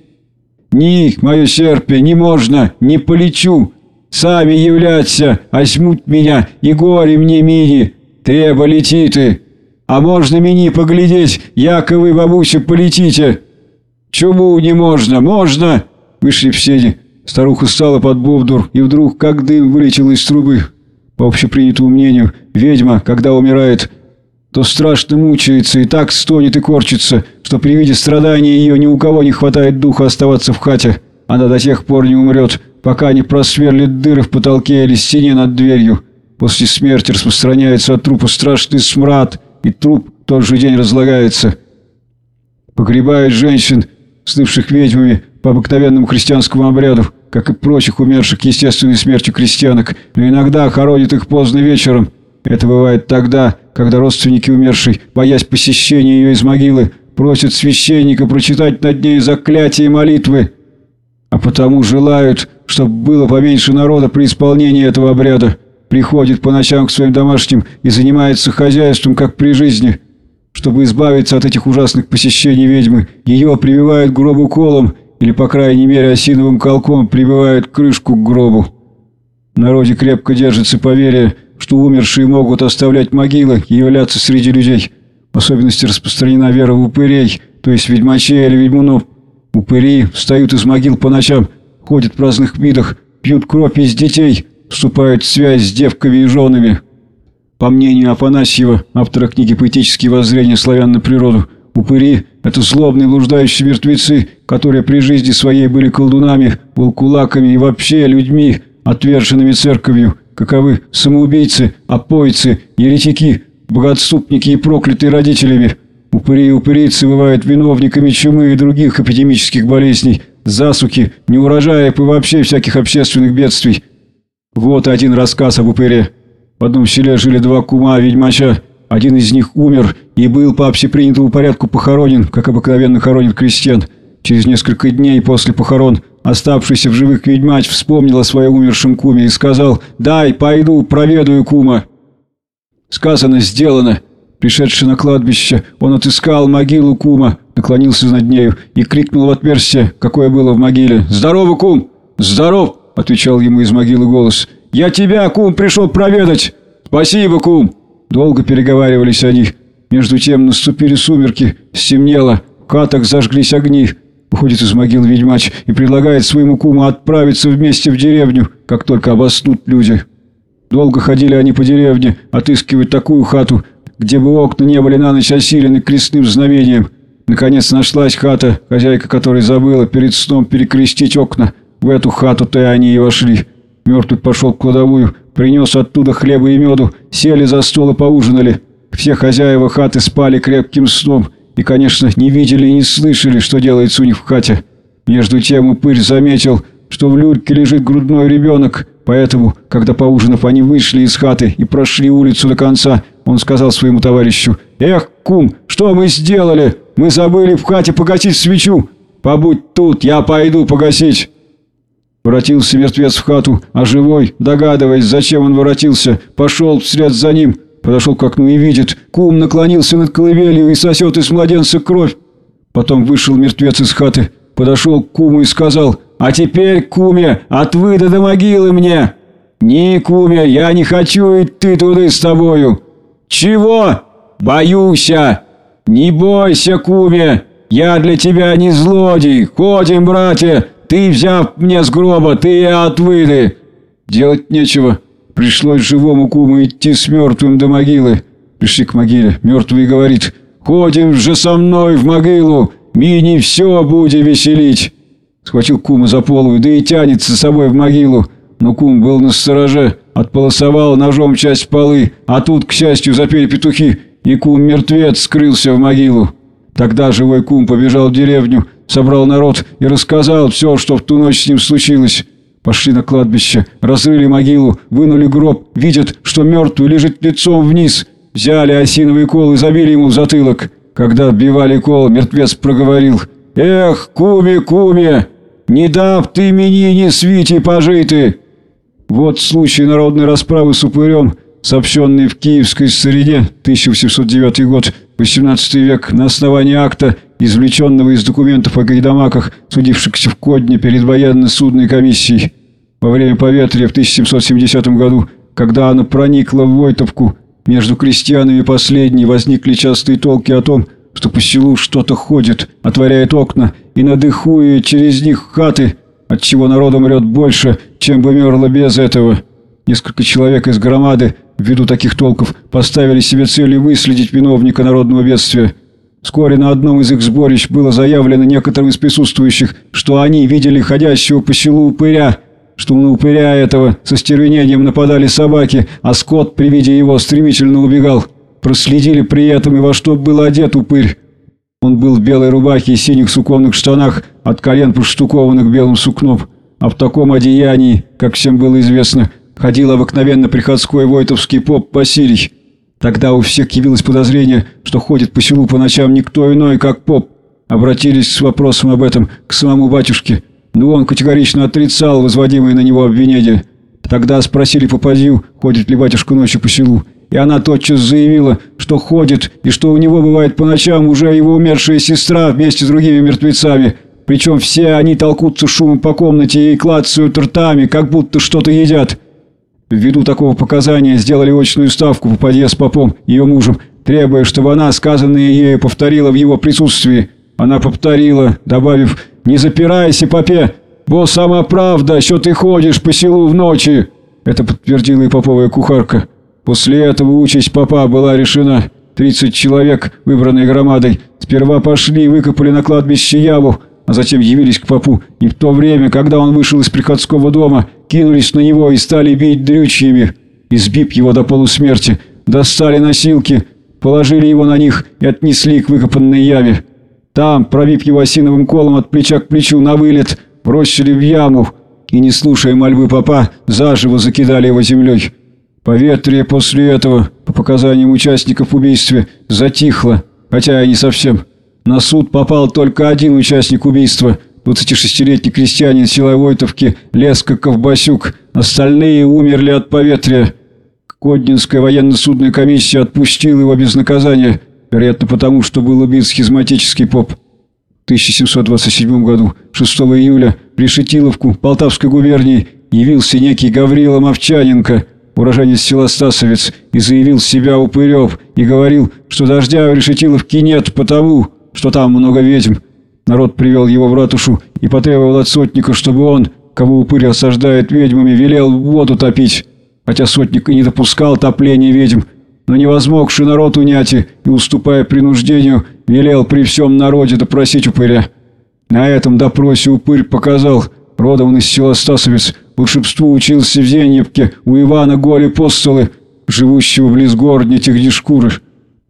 Ни, мое серпе, не можно, не полечу. Сами являться, осьмут меня, и горе мне мини. Треба летиты. А можно мені поглядеть, яко вы, бабуся, полетите?» «Чему не можно? Можно!» Вышли все Старуха стала под бовдур, и вдруг, как дым, вылетел из трубы. По общепринятому мнению, ведьма, когда умирает, то страшно мучается и так стонет и корчится, что при виде страдания ее ни у кого не хватает духа оставаться в хате. Она до тех пор не умрет, пока не просверлит дыры в потолке или стене над дверью. После смерти распространяется от трупа страшный смрад, и труп в тот же день разлагается. Погребают женщин, слывших ведьмами, по обыкновенному христианскому обряду, как и прочих умерших естественной смертью крестьянок, но иногда хоронят их поздно вечером. Это бывает тогда, когда родственники умершей, боясь посещения ее из могилы, просят священника прочитать над ней заклятие и молитвы, а потому желают, чтобы было поменьше народа при исполнении этого обряда приходит по ночам к своим домашним и занимается хозяйством, как при жизни. Чтобы избавиться от этих ужасных посещений ведьмы, ее прививают гробу колом или, по крайней мере, осиновым колком прибивают крышку к гробу. В народе крепко держится поверье, что умершие могут оставлять могилы и являться среди людей. В особенности распространена вера в упырей, то есть ведьмачей или ведьмунов. Упыри встают из могил по ночам, ходят в праздных видах, пьют кровь из детей – вступают в связь с девками и женами. По мнению Афанасьева, автора книги «Поэтические воззрения славян на природу», упыри – это злобные блуждающие мертвецы, которые при жизни своей были колдунами, волкулаками и вообще людьми, отверженными церковью, каковы самоубийцы, опойцы, еретики, богатступники и проклятые родителями. Упыри и упырицы бывают виновниками чумы и других эпидемических болезней, засухи, неурожаев и вообще всяких общественных бедствий – вот один рассказ об упыре. В одном селе жили два кума-ведьмача. Один из них умер и был по общепринятому порядку похоронен, как обыкновенно хоронит крестьян. Через несколько дней после похорон оставшийся в живых ведьмач вспомнил о своем умершем куме и сказал «Дай, пойду, проведаю кума». Сказано, сделано. Пришедший на кладбище, он отыскал могилу кума, наклонился над нею и крикнул в отверстие, какое было в могиле «Здорово, кум! Здоров!» — отвечал ему из могилы голос. «Я тебя, кум, пришел проведать!» «Спасибо, кум!» Долго переговаривались они. Между тем наступили сумерки, стемнело, в хатах зажглись огни. Уходит из могил ведьмач и предлагает своему куму отправиться вместе в деревню, как только обоснут люди. Долго ходили они по деревне, отыскивать такую хату, где бы окна не были на ночь осилены крестным знамением. Наконец нашлась хата, хозяйка которой забыла перед сном перекрестить окна – в эту хату-то они и вошли. Мертвый пошел в кладовую, принес оттуда хлеба и меду, сели за стол и поужинали. Все хозяева хаты спали крепким сном и, конечно, не видели и не слышали, что делается у них в хате. Между тем упырь заметил, что в люльке лежит грудной ребенок, поэтому, когда поужинав они вышли из хаты и прошли улицу до конца, он сказал своему товарищу, «Эх, кум, что мы сделали? Мы забыли в хате погасить свечу. Побудь тут, я пойду погасить». Воротился мертвец в хату, а живой, догадываясь, зачем он воротился, пошел вслед за ним, подошел к окну и видит, кум наклонился над колыбелью и сосет из младенца кровь. Потом вышел мертвец из хаты, подошел к куму и сказал, «А теперь, куме, от выда до могилы мне!» «Не, куме, я не хочу идти туда с тобою!» «Чего?» «Боюся!» «Не бойся, куме! Я для тебя не злодей! Ходим, братья!» Ты, взяв мне с гроба, ты и отвыли!» Делать нечего. Пришлось живому куму идти с мертвым до могилы. Пришли к могиле. Мертвый говорит, «Ходим же со мной в могилу, мини все будем веселить!» Схватил кума за полу, да и тянет за собой в могилу. Но кум был на стороже, отполосовал ножом часть полы, а тут, к счастью, запели петухи, и кум-мертвец скрылся в могилу. Тогда живой кум побежал в деревню, собрал народ и рассказал все, что в ту ночь с ним случилось. Пошли на кладбище, разрыли могилу, вынули гроб, видят, что мертвый лежит лицом вниз. Взяли осиновый кол и забили ему в затылок. Когда отбивали кол, мертвец проговорил. «Эх, куме, куме, не дав ты мне ни свити пожиты!» Вот случай народной расправы с упырем, сообщенный в Киевской среде, 1809 год, 18 век, на основании акта извлеченного из документов о гайдамаках, судившихся в Кодне перед военной судной комиссией. Во время поветрия в 1770 году, когда оно проникло в Войтовку, между крестьянами последней возникли частые толки о том, что по селу что-то ходит, отворяет окна и, надыхуя через них хаты, отчего народ умрет больше, чем бы мерло без этого. Несколько человек из громады, ввиду таких толков, поставили себе целью выследить виновника народного бедствия. Вскоре на одном из их сборищ было заявлено некоторым из присутствующих, что они видели ходящего по селу упыря, что на упыря этого со стервенением нападали собаки, а скот при виде его стремительно убегал. Проследили при этом и во что был одет упырь. Он был в белой рубахе и синих суконных штанах, от колен проштукованных белым сукном. А в таком одеянии, как всем было известно, ходил обыкновенно приходской войтовский поп Василий. Тогда у всех явилось подозрение, что ходит по селу по ночам никто иной, как поп. Обратились с вопросом об этом к самому батюшке, но он категорично отрицал возводимые на него обвинения. Тогда спросили попадью, ходит ли батюшка ночью по селу, и она тотчас заявила, что ходит, и что у него бывает по ночам уже его умершая сестра вместе с другими мертвецами. Причем все они толкутся шумом по комнате и клацают ртами, как будто что-то едят. Ввиду такого показания сделали очную ставку попадья с попом, ее мужем, требуя, чтобы она сказанное ею повторила в его присутствии. Она повторила, добавив «Не запирайся, попе, бо сама правда, что ты ходишь по селу в ночи». Это подтвердила и поповая кухарка. После этого участь попа была решена. Тридцать человек, выбранные громадой, сперва пошли и выкопали на кладбище яву, а затем явились к попу, и в то время, когда он вышел из приходского дома, кинулись на него и стали бить дрючьями, избив его до полусмерти, достали носилки, положили его на них и отнесли к выкопанной яме. Там, пробив его осиновым колом от плеча к плечу на вылет, бросили в яму и, не слушая мольбы попа, заживо закидали его землей. Поветрие после этого, по показаниям участников убийства, затихло, хотя и не совсем. На суд попал только один участник убийства, 26-летний крестьянин села Войтовки Леска Ковбасюк. Остальные умерли от поветрия. Коднинская военно-судная комиссия отпустила его без наказания, вероятно потому, что был убит схизматический поп. В 1727 году, 6 июля, при Шетиловку Полтавской губернии явился некий Гаврила Мовчаненко – уроженец села Стасовец, и заявил себя упырев, и говорил, что дождя в Решетиловке нет потому, что там много ведьм. Народ привел его в ратушу и потребовал от сотника, чтобы он, кого упырь осаждает ведьмами, велел воду топить. Хотя сотник и не допускал топления ведьм, но не возмогший народ унять и, уступая принуждению, велел при всем народе допросить упыря. На этом допросе упырь показал, родом он из села Стасовец, волшебству учился в Зеньевке у Ивана Голи Постолы, живущего близ городня Техдишкуры.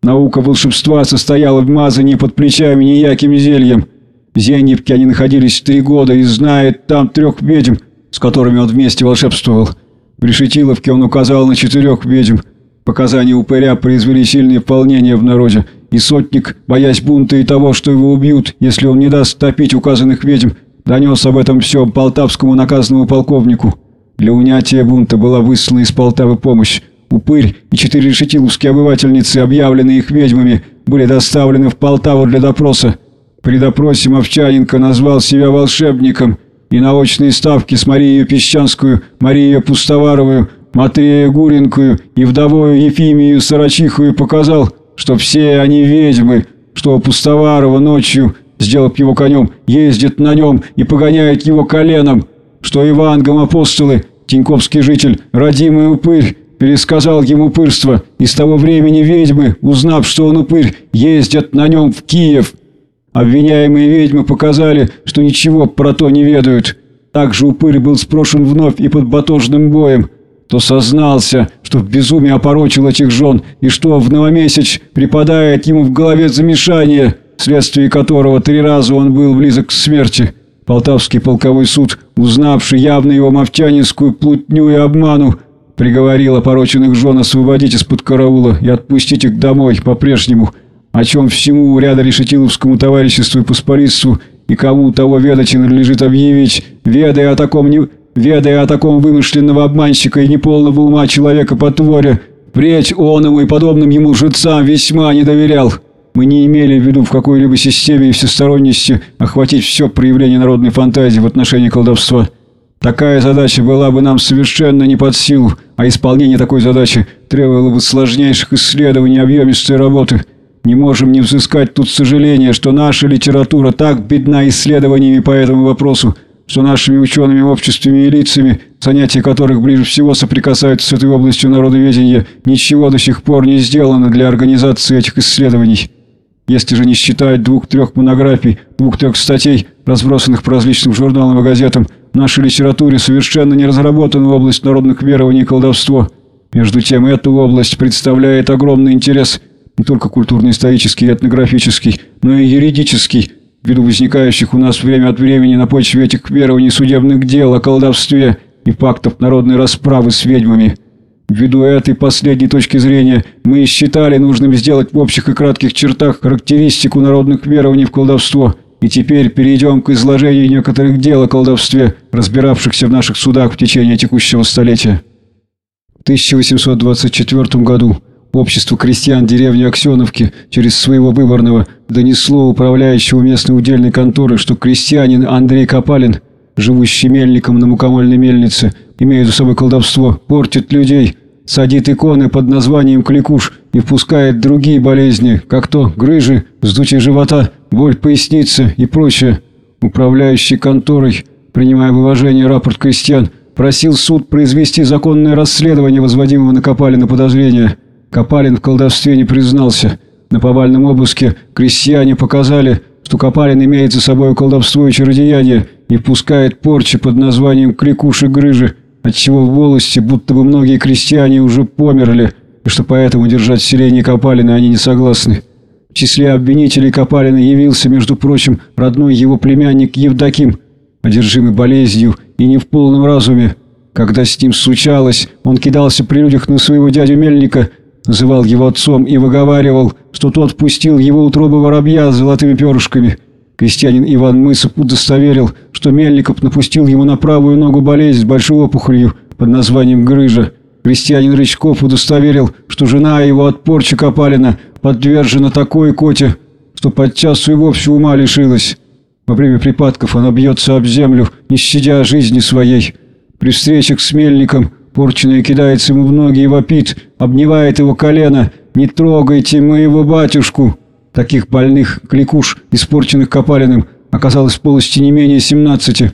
Наука волшебства состояла в мазании под плечами неяким зельем. В Зеньевке они находились три года и знает там трех ведьм, с которыми он вместе волшебствовал. В Решетиловке он указал на четырех ведьм. Показания упыря произвели сильное волнение в народе, и сотник, боясь бунта и того, что его убьют, если он не даст топить указанных ведьм, Донес об этом все полтавскому наказанному полковнику. Для унятия бунта была выслана из Полтавы помощь. Упырь и четыре решетиловские обывательницы, объявленные их ведьмами, были доставлены в Полтаву для допроса. При допросе Мовчаненко назвал себя волшебником и на очные ставки с Марией Песчанскую, Марией Пустоваровую, Матрея Гуренкую и вдовою Ефимию Сарачихую показал, что все они ведьмы, что Пустоварова ночью сделав его конем, ездит на нем и погоняет его коленом, что Иван Гомопостолы, Тиньковский житель, родимый упырь, пересказал ему упырство, и с того времени ведьмы, узнав, что он упырь, ездят на нем в Киев. Обвиняемые ведьмы показали, что ничего про то не ведают. Также упырь был спрошен вновь и под батожным боем, то сознался, что в безумии опорочил этих жен, и что в новомесяч припадает ему в голове замешание – вследствие которого три раза он был близок к смерти. Полтавский полковой суд, узнавший явно его мовчанинскую плутню и обману, приговорил опороченных жен освободить из-под караула и отпустить их домой по-прежнему, о чем всему ряда решетиловскому товариществу и посполитству и кому того ведать и надлежит объявить, ведая о таком не... ведая о таком вымышленного обманщика и неполного ума человека по творе, он ему и подобным ему жрецам весьма не доверял. Мы не имели в виду в какой-либо системе и всесторонности охватить все проявление народной фантазии в отношении колдовства. Такая задача была бы нам совершенно не под силу, а исполнение такой задачи требовало бы сложнейших исследований объемистой работы. Не можем не взыскать тут сожаления, что наша литература так бедна исследованиями по этому вопросу, что нашими учеными обществами и лицами, занятия которых ближе всего соприкасаются с этой областью народоведения, ничего до сих пор не сделано для организации этих исследований. Если же не считать двух-трех монографий, двух-трех статей, разбросанных по различным журналам и газетам, в нашей литературе совершенно не разработана область народных верований и колдовства. Между тем, эта область представляет огромный интерес не только культурно-исторический и этнографический, но и юридический, ввиду возникающих у нас время от времени на почве этих верований судебных дел о колдовстве и фактов народной расправы с ведьмами. Ввиду этой последней точки зрения мы считали нужным сделать в общих и кратких чертах характеристику народных верований в колдовство. И теперь перейдем к изложению некоторых дел о колдовстве, разбиравшихся в наших судах в течение текущего столетия. В 1824 году Общество крестьян деревни Аксеновки через своего выборного донесло управляющего местной удельной конторы, что крестьянин Андрей Копалин, живущий мельником на мукомольной мельнице, имея за собой колдовство, портит людей, садит иконы под названием кликуш и впускает другие болезни, как то грыжи, вздутие живота, боль поясницы и прочее. Управляющий конторой, принимая в уважение рапорт крестьян, просил суд произвести законное расследование возводимого на Копалина подозрения – Копалин в колдовстве не признался. На повальном обыске крестьяне показали, что Копалин имеет за собой колдовство и чародеяние и впускает порчи под названием «кликуши-грыжи», отчего в волости будто бы многие крестьяне уже померли, и что поэтому держать в селении Копалина они не согласны. В числе обвинителей Копалина явился, между прочим, родной его племянник Евдоким, одержимый болезнью и не в полном разуме. Когда с ним случалось, он кидался при людях на своего дядю Мельника – называл его отцом и выговаривал, что тот пустил его утробы воробья с золотыми перышками. Крестьянин Иван Мысов удостоверил, что Мельников напустил ему на правую ногу болезнь с большой опухолью под названием грыжа. Крестьянин Рычков удостоверил, что жена его от порчи Копалина подвержена такой коте, что подчас и вовсе ума лишилась. Во время припадков она бьется об землю, не щадя жизни своей. При встречах с Мельником Порченый кидается ему в ноги и вопит, обнимает его колено. «Не трогайте моего батюшку!» Таких больных кликуш, испорченных Копалиным, оказалось в полости не менее 17.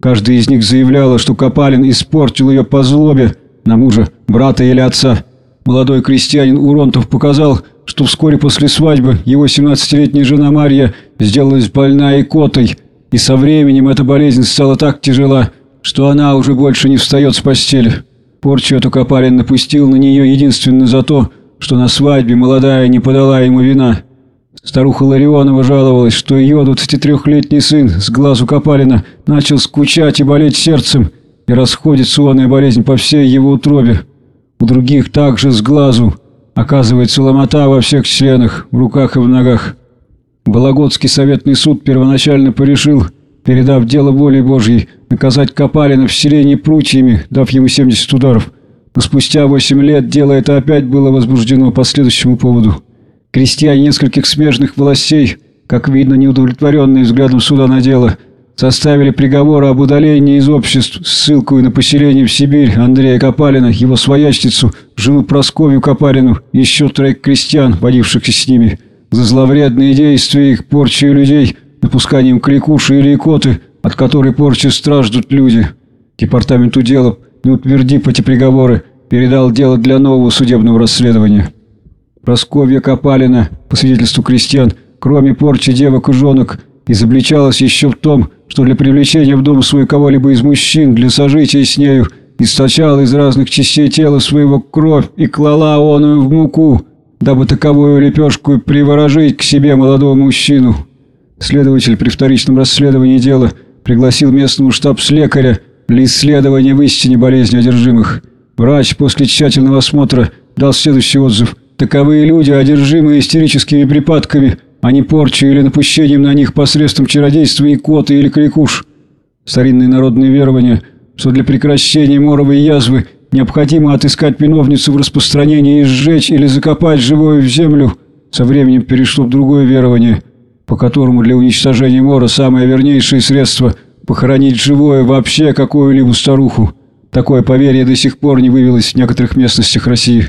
Каждый из них заявляла, что Копалин испортил ее по злобе на мужа, брата или отца. Молодой крестьянин Уронтов показал, что вскоре после свадьбы его 17-летняя жена Марья сделалась больна икотой, и со временем эта болезнь стала так тяжела, что она уже больше не встает с постели. Порчу эту Копалин напустил на нее единственно за то, что на свадьбе молодая не подала ему вина. Старуха Ларионова жаловалась, что ее 23-летний сын с глазу Копалина начал скучать и болеть сердцем, и расходит сонная болезнь по всей его утробе. У других также с глазу. Оказывается, ломота во всех членах, в руках и в ногах. Вологодский советный суд первоначально порешил – передав дело воли Божьей, наказать Копалина в селении прутьями, дав ему 70 ударов. Но спустя 8 лет дело это опять было возбуждено по следующему поводу. Крестьяне нескольких смежных властей, как видно, неудовлетворенные взглядом суда на дело, составили приговор об удалении из обществ с ссылкой на поселение в Сибирь Андрея Копалина, его своячницу, жену Просковью Копалину и еще троих крестьян, водившихся с ними, за зловредные действия их порчи людей – напусканием кликуши или икоты, от которой порчи страждут люди. Департаменту дела, не утвердив эти приговоры, передал дело для нового судебного расследования. Просковья Копалина, по свидетельству крестьян, кроме порчи девок и женок, изобличалась еще в том, что для привлечения в дом свой кого-либо из мужчин для сожития с нею источала из разных частей тела своего кровь и клала оную в муку, дабы таковую лепешку приворожить к себе молодого мужчину. Следователь при вторичном расследовании дела пригласил местного штабс-лекаря для исследования в истине болезни одержимых. Врач после тщательного осмотра дал следующий отзыв. Таковые люди, одержимые истерическими припадками, а не порчей или напущением на них посредством чародейства и коты или крикуш. Старинные народные верования, что для прекращения моровой язвы необходимо отыскать виновницу в распространении и сжечь или закопать живое в землю, со временем перешло в другое верование – по которому для уничтожения мора самое вернейшее средство – похоронить живое вообще какую-либо старуху. Такое поверье до сих пор не вывелось в некоторых местностях России.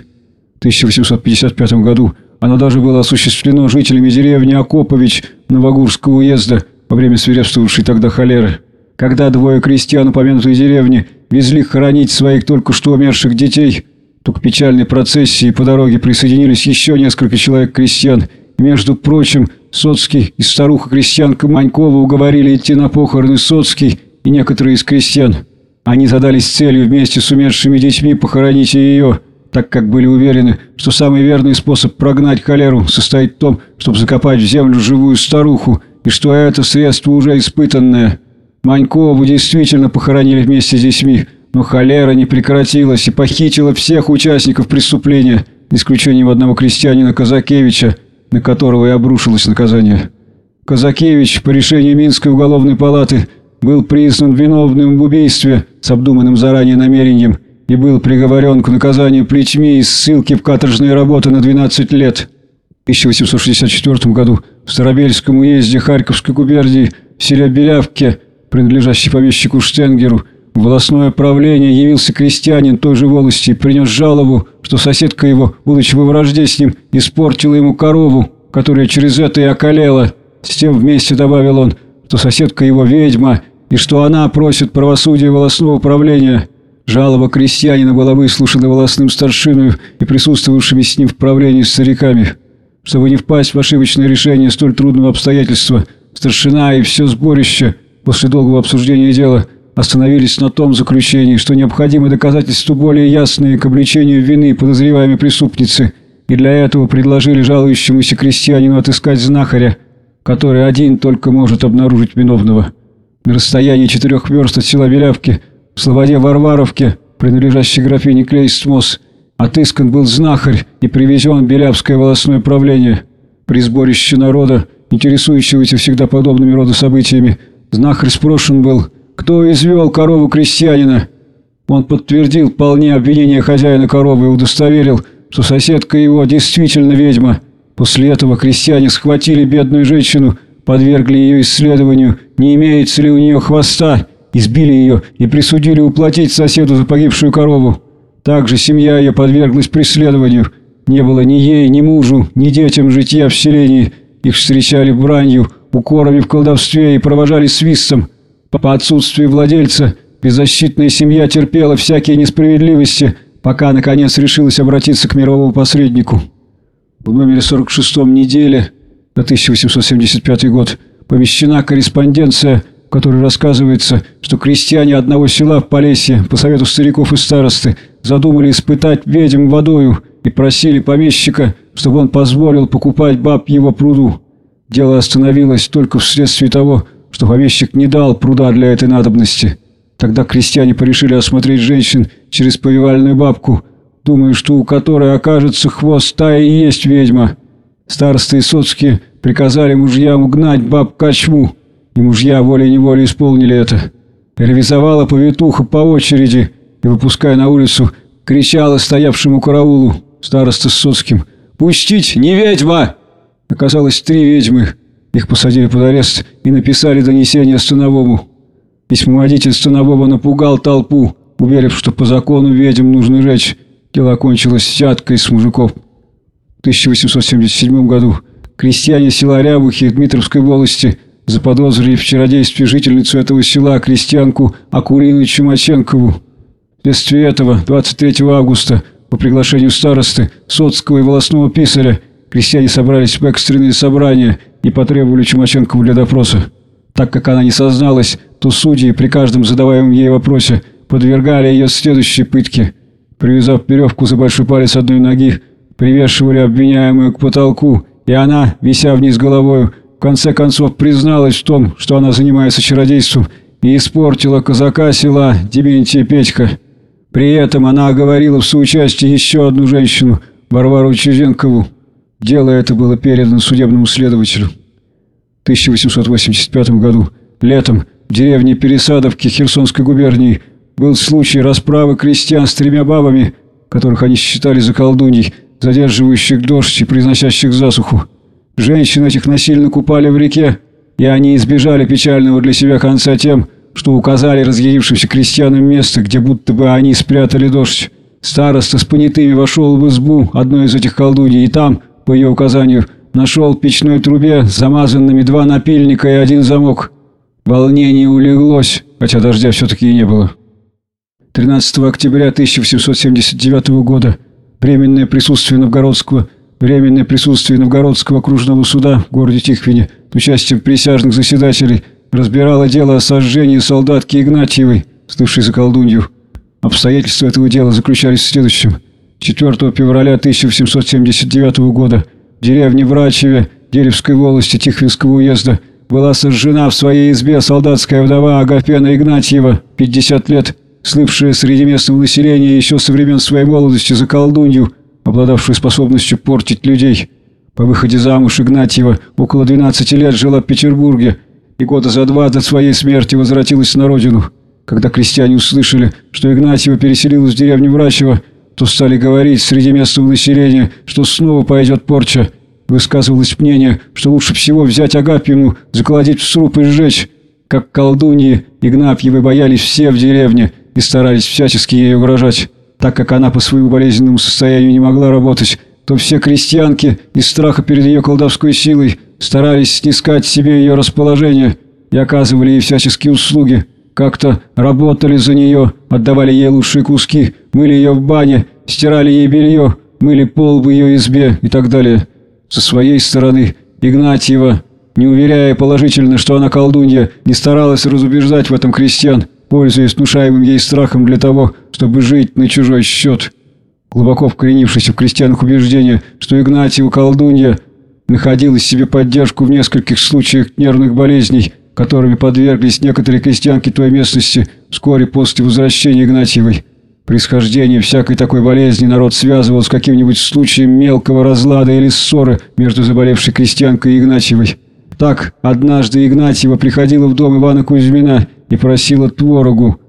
В 1855 году оно даже было осуществлено жителями деревни Акопович Новогурского уезда во время свирепствовавшей тогда холеры. когда двое крестьян упомянутой деревни везли хоронить своих только что умерших детей, то к печальной процессии по дороге присоединились еще несколько человек крестьян, между прочим, Соцкий и старуха-крестьянка Манькова уговорили идти на похороны Соцкий и некоторые из крестьян. Они задались целью вместе с умершими детьми похоронить ее, так как были уверены, что самый верный способ прогнать холеру состоит в том, чтобы закопать в землю живую старуху, и что это средство уже испытанное. Манькову действительно похоронили вместе с детьми, но холера не прекратилась и похитила всех участников преступления, исключением одного крестьянина Казакевича, на которого и обрушилось наказание. Казакевич по решению Минской уголовной палаты был признан виновным в убийстве с обдуманным заранее намерением и был приговорен к наказанию плетьми и ссылке в каторжные работы на 12 лет. В 1864 году в Старобельском уезде Харьковской губернии в селе принадлежащей помещику Штенгеру, волосное правление явился крестьянин той же волости и принес жалобу, что соседка его, будучи во вражде с ним, испортила ему корову, которая через это и околела. С тем вместе добавил он, что соседка его ведьма, и что она просит правосудия волосного управления. Жалоба крестьянина была выслушана волосным старшиной и присутствовавшими с ним в правлении стариками. Чтобы не впасть в ошибочное решение столь трудного обстоятельства, старшина и все сборище после долгого обсуждения дела остановились на том заключении, что необходимы доказательства более ясные к обличению вины подозреваемой преступницы, и для этого предложили жалующемуся крестьянину отыскать знахаря, который один только может обнаружить виновного. На расстоянии четырех верст от села Белявки, в Слободе Варваровке, принадлежащей графине Клейстмос, отыскан был знахарь и привезен в Белявское волосное правление. При сборище народа, интересующегося всегда подобными рода событиями, знахарь спрошен был, кто извел корову крестьянина. Он подтвердил вполне обвинение хозяина коровы и удостоверил, что соседка его действительно ведьма – После этого крестьяне схватили бедную женщину, подвергли ее исследованию, не имеется ли у нее хвоста, избили ее и присудили уплатить соседу за погибшую корову. Также семья ее подверглась преследованию. Не было ни ей, ни мужу, ни детям житья в селении. Их встречали бранью, укорами в колдовстве и провожали свистом. По отсутствию владельца беззащитная семья терпела всякие несправедливости, пока, наконец, решилась обратиться к мировому посреднику. В номере 46 неделе на 1875 год помещена корреспонденция, в которой рассказывается, что крестьяне одного села в Полесье по совету стариков и старосты задумали испытать ведьм водою и просили помещика, чтобы он позволил покупать баб его пруду. Дело остановилось только вследствие того, что помещик не дал пруда для этой надобности. Тогда крестьяне порешили осмотреть женщин через повивальную бабку – Думаю, что у которой окажется хвост, та и есть ведьма. Старосты и соцкие приказали мужьям угнать баб кочму, и мужья волей-неволей исполнили это. Ревизовала повитуха по очереди и, выпуская на улицу, кричала стоявшему караулу, староста с соцким, «Пустить, не ведьма!» Оказалось, три ведьмы. Их посадили под арест и написали донесение становому. Письмоводитель станового напугал толпу, уверив, что по закону ведьм нужно жечь, Дело окончилось взяткой с мужиков. В 1877 году крестьяне села Рябухи Дмитровской волости заподозрили в чародействе жительницу этого села, крестьянку Акулину Чумаченкову. Вследствие этого 23 августа по приглашению старосты, Соцкого и волосного писаря крестьяне собрались в экстренные собрания и потребовали Чумаченкову для допроса. Так как она не созналась, то судьи при каждом задаваемом ей вопросе подвергали ее следующей пытке – Привязав веревку за большой палец одной ноги, привешивали обвиняемую к потолку, и она, вися вниз головою, в конце концов призналась в том, что она занимается чародейством, и испортила казака села Дементия Петька. При этом она оговорила в соучастии еще одну женщину, Варвару Чузенкову. Дело это было передано судебному следователю. В 1885 году, летом, в деревне Пересадовки Херсонской губернии, был случай расправы крестьян с тремя бабами, которых они считали за колдуней, задерживающих дождь и произносящих засуху. Женщин этих насильно купали в реке, и они избежали печального для себя конца тем, что указали разъярившимся крестьянам место, где будто бы они спрятали дождь. Староста с понятыми вошел в избу одной из этих колдуней, и там, по ее указанию, нашел в печной трубе замазанными два напильника и один замок. Волнение улеглось, хотя дождя все-таки и не было. 13 октября 1779 года временное присутствие Новгородского Временное присутствие Новгородского окружного суда в городе Тихвине с участием присяжных заседателей разбирало дело о сожжении солдатки Игнатьевой, слывшей за колдунью. Обстоятельства этого дела заключались в следующем. 4 февраля 1779 года в деревне Врачеве Деревской волости Тихвинского уезда была сожжена в своей избе солдатская вдова Агафена Игнатьева, 50 лет, слывшая среди местного населения еще со времен своей молодости за колдунью, обладавшую способностью портить людей. По выходе замуж Игнатьева около 12 лет жила в Петербурге и года за два до своей смерти возвратилась на родину. Когда крестьяне услышали, что Игнатьева переселилась в деревню Врачева, то стали говорить среди местного населения, что снова пойдет порча. Высказывалось мнение, что лучше всего взять Агапьевну, заколотить в сруб и сжечь. Как колдуньи, Игнатьевы боялись все в деревне и старались всячески ей угрожать. Так как она по своему болезненному состоянию не могла работать, то все крестьянки из страха перед ее колдовской силой старались снискать себе ее расположение и оказывали ей всяческие услуги. Как-то работали за нее, отдавали ей лучшие куски, мыли ее в бане, стирали ей белье, мыли пол в ее избе и так далее. Со своей стороны Игнатьева, не уверяя положительно, что она колдунья, не старалась разубеждать в этом крестьян, пользуясь внушаемым ей страхом для того, чтобы жить на чужой счет. Глубоко вкоренившись в крестьянах убеждение, что Игнатьева колдунья находила себе поддержку в нескольких случаях нервных болезней, которыми подверглись некоторые крестьянки той местности вскоре после возвращения Игнатьевой. Происхождение всякой такой болезни народ связывал с каким-нибудь случаем мелкого разлада или ссоры между заболевшей крестьянкой и Игнатьевой. Так, однажды Игнатьева приходила в дом Ивана Кузьмина и просила творогу,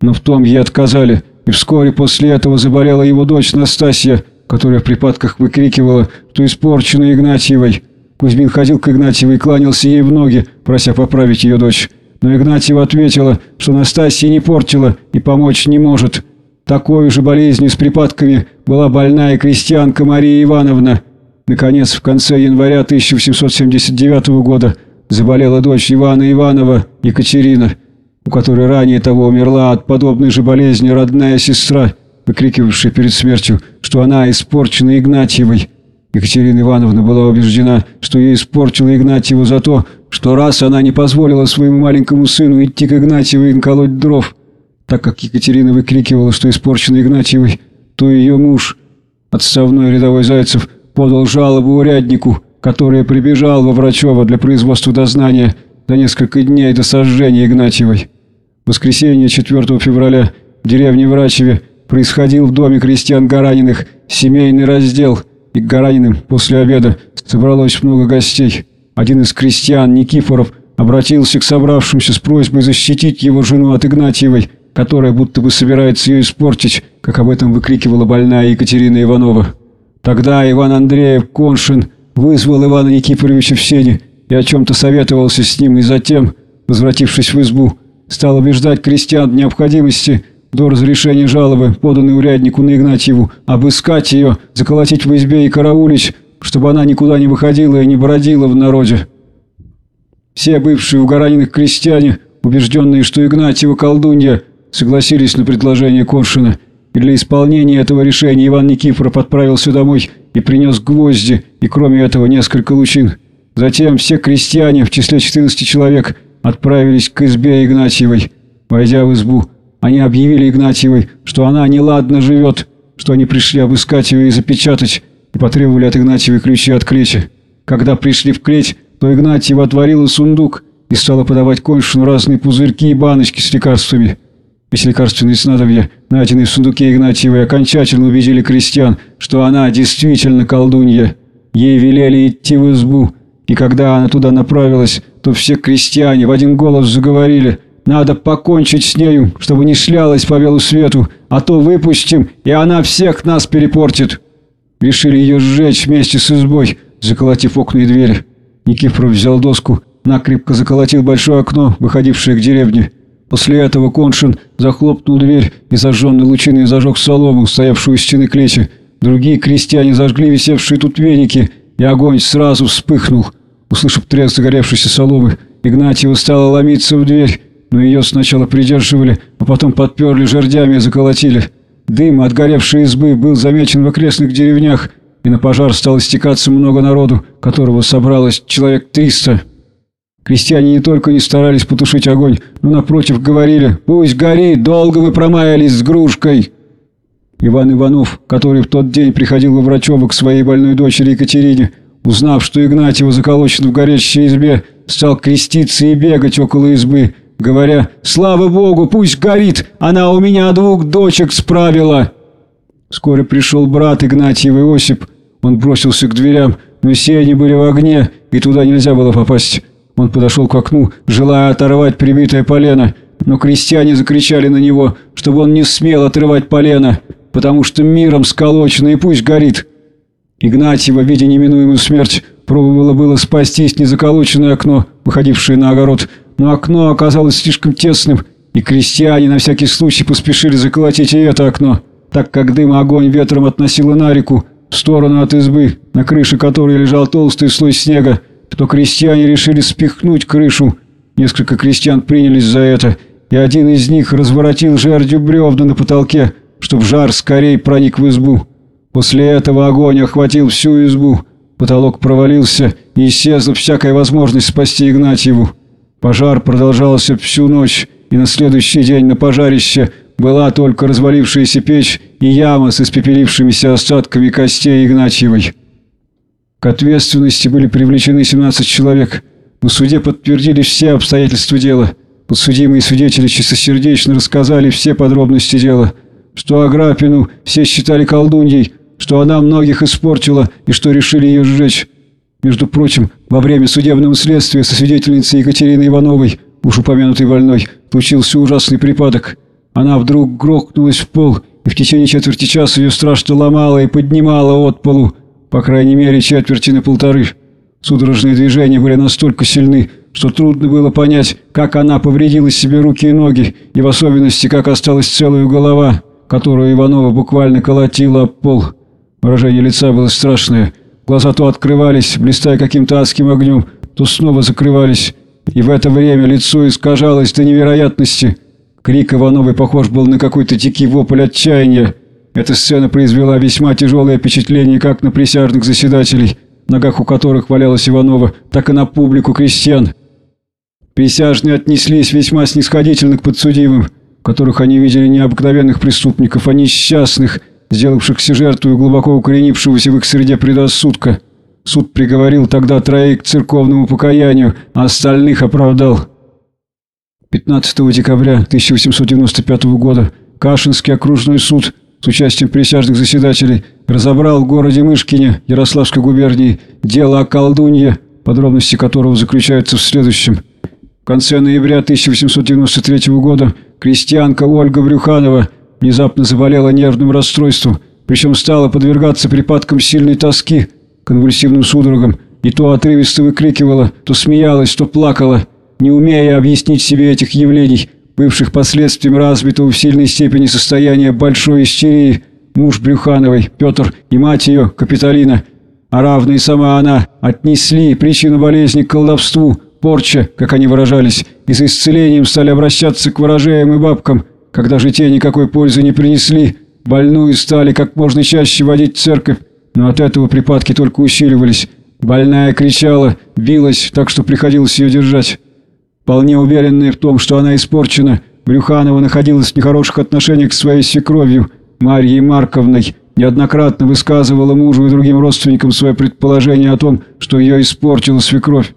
но в том ей отказали, и вскоре после этого заболела его дочь Настасья, которая в припадках выкрикивала, что испорчена Игнатьевой. Кузьмин ходил к Игнатьевой и кланялся ей в ноги, прося поправить ее дочь. Но Игнатьева ответила, что Настасья не портила и помочь не может. Такой же болезнью с припадками была больная крестьянка Мария Ивановна. Наконец, в конце января 1779 года заболела дочь Ивана Иванова, Екатерина, у которой ранее того умерла от подобной же болезни родная сестра, выкрикивавшая перед смертью, что она испорчена Игнатьевой. Екатерина Ивановна была убеждена, что ей испортила Игнатьеву за то, что раз она не позволила своему маленькому сыну идти к Игнатьевой и наколоть дров. Так как Екатерина выкрикивала, что испорчена Игнатьевой, то ее муж, отставной рядовой Зайцев, подал жалобу уряднику, который прибежал во Врачево для производства дознания за несколько дней до сожжения Игнатьевой. В воскресенье 4 февраля в деревне Врачеве происходил в доме крестьян Гараниных семейный раздел, и Гараниным после обеда собралось много гостей. Один из крестьян, Никифоров, обратился к собравшимся с просьбой защитить его жену от Игнатьевой, которая будто бы собирается ее испортить, как об этом выкрикивала больная Екатерина Иванова. Тогда Иван Андреев Коншин вызвал Ивана Никифоровича в сене и о чем-то советовался с ним, и затем, возвратившись в избу, стал убеждать крестьян в необходимости до разрешения жалобы, поданной уряднику на Игнатьеву, обыскать ее, заколотить в избе и караулить, чтобы она никуда не выходила и не бродила в народе. Все бывшие у Гараниных крестьяне, убежденные, что Игнатьева колдунья, согласились на предложение Коншина – и для исполнения этого решения Иван Никифоров отправился домой и принес гвозди, и кроме этого несколько лучин. Затем все крестьяне, в числе 14 человек, отправились к избе Игнатьевой. Войдя в избу, они объявили Игнатьевой, что она неладно живет, что они пришли обыскать ее и запечатать, и потребовали от Игнатьевой ключи от клечи. Когда пришли в клеть, то Игнатьева отворила сундук и стала подавать коншину разные пузырьки и баночки с лекарствами. Эти лекарственные снадобья, найденные в сундуке Игнатьевой, окончательно убедили крестьян, что она действительно колдунья. Ей велели идти в избу, и когда она туда направилась, то все крестьяне в один голос заговорили «Надо покончить с нею, чтобы не шлялась по белу свету, а то выпустим, и она всех нас перепортит». Решили ее сжечь вместе с избой, заколотив окна и двери. Никифоров взял доску, накрепко заколотил большое окно, выходившее к деревне. После этого Коншин захлопнул дверь и зажженный лучиной зажег солому, стоявшую у стены клечи. Другие крестьяне зажгли висевшие тут веники, и огонь сразу вспыхнул. Услышав треск загоревшейся соломы, Игнатьева стала ломиться в дверь, но ее сначала придерживали, а потом подперли жердями и заколотили. Дым от горевшей избы был замечен в окрестных деревнях, и на пожар стало стекаться много народу, которого собралось человек триста. Крестьяне не только не старались потушить огонь, но напротив говорили «Пусть горит, долго вы промаялись с грушкой!» Иван Иванов, который в тот день приходил во Врачево к своей больной дочери Екатерине, узнав, что Игнатьева заколочен в горящей избе, стал креститься и бегать около избы, говоря «Слава Богу, пусть горит, она у меня двух дочек справила!» Вскоре пришел брат Игнатьев Осип, он бросился к дверям, но все они были в огне, и туда нельзя было попасть. Он подошел к окну, желая оторвать прибитое полено, но крестьяне закричали на него, чтобы он не смел отрывать полено, потому что миром сколочено и пусть горит. Игнатьева, видя неминуемую смерть, пробовала было спастись незаколоченное окно, выходившее на огород, но окно оказалось слишком тесным, и крестьяне на всякий случай поспешили заколотить и это окно, так как дым огонь ветром относило на реку, в сторону от избы, на крыше которой лежал толстый слой снега, то крестьяне решили спихнуть крышу. Несколько крестьян принялись за это, и один из них разворотил жердью бревна на потолке, чтобы жар скорее проник в избу. После этого огонь охватил всю избу. Потолок провалился, и исчезла всякая возможность спасти Игнатьеву. Пожар продолжался всю ночь, и на следующий день на пожарище была только развалившаяся печь и яма с испепелившимися остатками костей Игнатьевой. К ответственности были привлечены 17 человек. На суде подтвердили все обстоятельства дела. Подсудимые свидетели чистосердечно рассказали все подробности дела. Что Аграпину все считали колдуньей, что она многих испортила и что решили ее сжечь. Между прочим, во время судебного следствия со свидетельницей Екатериной Ивановой, уж упомянутой больной, случился ужасный припадок. Она вдруг грохнулась в пол, и в течение четверти часа ее страшно ломала и поднимала от полу по крайней мере четверти на полторы. Судорожные движения были настолько сильны, что трудно было понять, как она повредила себе руки и ноги, и в особенности, как осталась целая голова, которую Иванова буквально колотила об пол. Выражение лица было страшное. Глаза то открывались, блистая каким-то адским огнем, то снова закрывались, и в это время лицо искажалось до невероятности. Крик Ивановой похож был на какой-то дикий вопль отчаяния. Эта сцена произвела весьма тяжелое впечатление как на присяжных заседателей, ногах у которых валялась Иванова, так и на публику крестьян. Присяжные отнеслись весьма снисходительно к подсудимым, которых они видели не обыкновенных преступников, а несчастных, сделавшихся жертвой глубоко укоренившегося в их среде предрассудка. Суд приговорил тогда троих к церковному покаянию, а остальных оправдал. 15 декабря 1895 года Кашинский окружной суд с участием присяжных заседателей разобрал в городе Мышкине Ярославской губернии дело о колдунье, подробности которого заключаются в следующем. В конце ноября 1893 года крестьянка Ольга Брюханова внезапно заболела нервным расстройством, причем стала подвергаться припадкам сильной тоски, конвульсивным судорогам, и то отрывисто выкрикивала, то смеялась, то плакала, не умея объяснить себе этих явлений – бывших последствием развитого в сильной степени состояния большой истерии, муж Брюхановой, Петр и мать ее, Капитолина, а равно сама она, отнесли причину болезни к колдовству, порча, как они выражались, и с исцелением стали обращаться к и бабкам, когда же те никакой пользы не принесли, больную стали как можно чаще водить в церковь, но от этого припадки только усиливались. Больная кричала, билась, так что приходилось ее держать. Вполне уверенная в том, что она испорчена, Брюханова находилась в нехороших отношениях с своей свекровью, Марьей Марковной, неоднократно высказывала мужу и другим родственникам свое предположение о том, что ее испортила свекровь.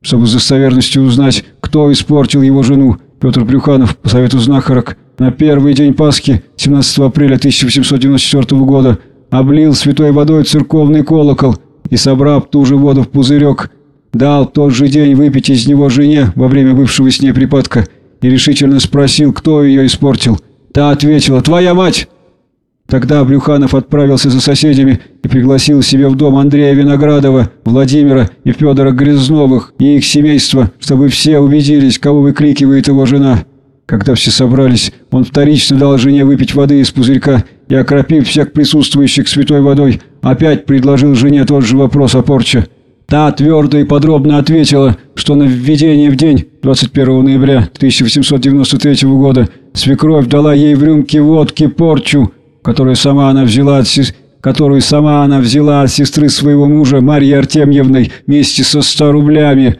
Чтобы с достоверностью узнать, кто испортил его жену, Петр Брюханов, по совету знахарок, на первый день Пасхи, 17 апреля 1894 года, облил святой водой церковный колокол и, собрав ту же воду в пузырек, дал тот же день выпить из него жене во время бывшего с ней припадка и решительно спросил, кто ее испортил. Та ответила «Твоя мать!». Тогда Брюханов отправился за соседями и пригласил себе в дом Андрея Виноградова, Владимира и Федора Грязновых и их семейство, чтобы все убедились, кого выкрикивает его жена. Когда все собрались, он вторично дал жене выпить воды из пузырька и, окропив всех присутствующих святой водой, опять предложил жене тот же вопрос о порче. Та твердо и подробно ответила, что на введение в день 21 ноября 1893 года свекровь дала ей в рюмке водки порчу, которую сама она взяла от которую сама она взяла от сестры своего мужа Марьи Артемьевной вместе со ста рублями,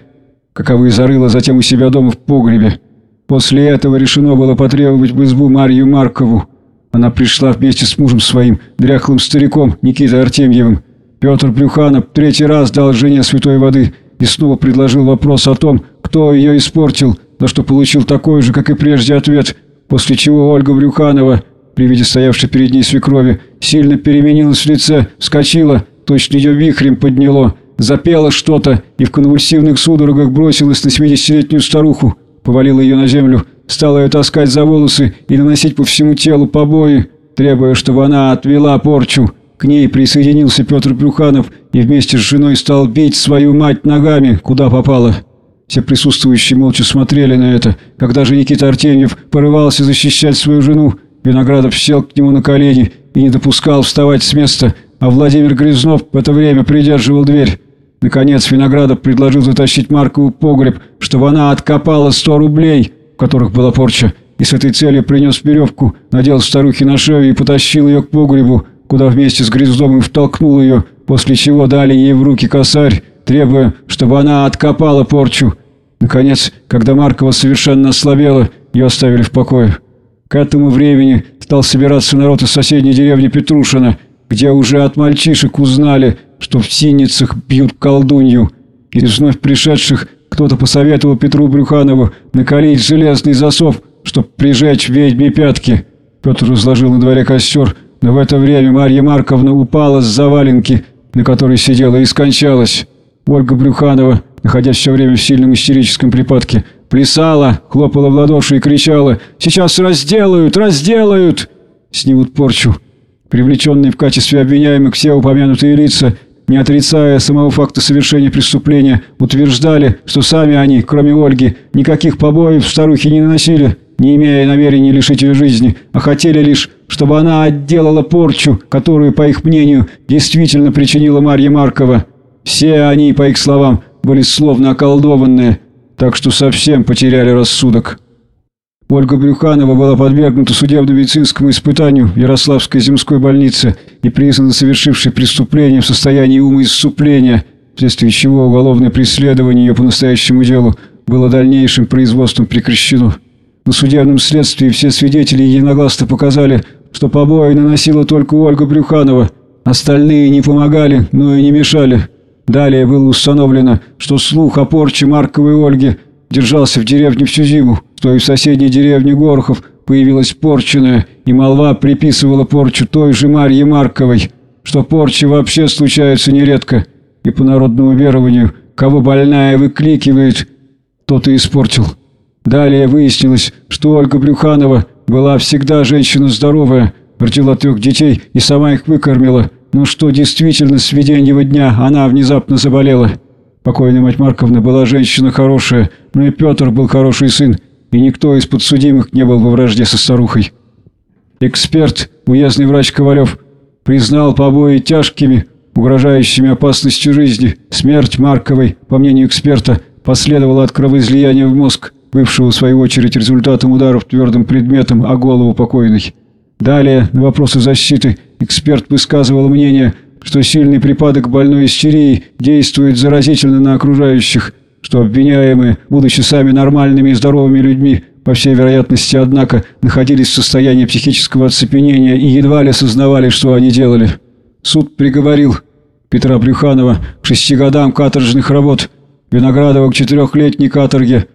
каковы зарыла затем у себя дома в погребе. После этого решено было потребовать в избу Марью Маркову. Она пришла вместе с мужем своим, дряхлым стариком Никитой Артемьевым. Петр Плюханов третий раз дал жене святой воды и снова предложил вопрос о том, кто ее испортил, на что получил такой же, как и прежде, ответ, после чего Ольга Брюханова, при виде стоявшей перед ней свекрови, сильно переменилась в лице, вскочила, точно ее вихрем подняло, запела что-то и в конвульсивных судорогах бросилась на 70-летнюю старуху, повалила ее на землю, стала ее таскать за волосы и наносить по всему телу побои, требуя, чтобы она отвела порчу. К ней присоединился Петр Брюханов и вместе с женой стал бить свою мать ногами, куда попало. Все присутствующие молча смотрели на это. Когда же Никита Артемьев порывался защищать свою жену, Виноградов сел к нему на колени и не допускал вставать с места, а Владимир Грязнов в это время придерживал дверь. Наконец Виноградов предложил затащить Маркову в погреб, чтобы она откопала сто рублей, в которых была порча, и с этой целью принес веревку, надел старухе на шею и потащил ее к погребу, куда вместе с Гряздовым втолкнул ее, после чего дали ей в руки косарь, требуя, чтобы она откопала порчу. Наконец, когда Маркова совершенно ослабела, ее оставили в покое. К этому времени стал собираться народ из соседней деревни Петрушина, где уже от мальчишек узнали, что в синицах бьют колдунью. Из вновь пришедших кто-то посоветовал Петру Брюханову накалить железный засов, чтоб прижечь ведьме пятки. Петр разложил на дворе костер, но в это время Марья Марковна упала с заваленки, на которой сидела, и скончалась. Ольга Брюханова, находясь все время в сильном истерическом припадке, плясала, хлопала в ладоши и кричала «Сейчас разделают! Разделают!» Снимут порчу. Привлеченные в качестве обвиняемых все упомянутые лица – не отрицая самого факта совершения преступления, утверждали, что сами они, кроме Ольги, никаких побоев старухи не наносили, не имея намерения лишить ее жизни, а хотели лишь, чтобы она отделала порчу, которую, по их мнению, действительно причинила Марья Маркова. Все они, по их словам, были словно околдованные, так что совсем потеряли рассудок. Ольга Брюханова была подвергнута судебно-медицинскому испытанию в Ярославской земской больнице и признана совершившей преступление в состоянии умоисступления, вследствие чего уголовное преследование ее по настоящему делу было дальнейшим производством прекращено. На судебном следствии все свидетели единогласно показали, что побои наносила только Ольга Брюханова. Остальные не помогали, но и не мешали. Далее было установлено, что слух о порче Марковой Ольги держался в деревне всю зиму что и в соседней деревне Горохов появилась порченая, и молва приписывала порчу той же Марье Марковой, что порчи вообще случаются нередко, и по народному верованию, кого больная выкликивает, тот и испортил. Далее выяснилось, что Ольга Брюханова была всегда женщина здоровая, родила трех детей и сама их выкормила, но что действительно с виденьего дня она внезапно заболела. Покойная мать Марковна была женщина хорошая, но и Петр был хороший сын, и никто из подсудимых не был во вражде со старухой. Эксперт, уездный врач Ковалев, признал побои тяжкими, угрожающими опасностью жизни. Смерть Марковой, по мнению эксперта, последовала от кровоизлияния в мозг, бывшего в свою очередь результатом ударов твердым предметом о голову покойной. Далее, на вопросы защиты, эксперт высказывал мнение, что сильный припадок больной истерии действует заразительно на окружающих, что обвиняемые, будучи сами нормальными и здоровыми людьми, по всей вероятности, однако, находились в состоянии психического оцепенения и едва ли осознавали, что они делали. Суд приговорил Петра Брюханова к шести годам каторжных работ, Виноградова к четырехлетней каторге,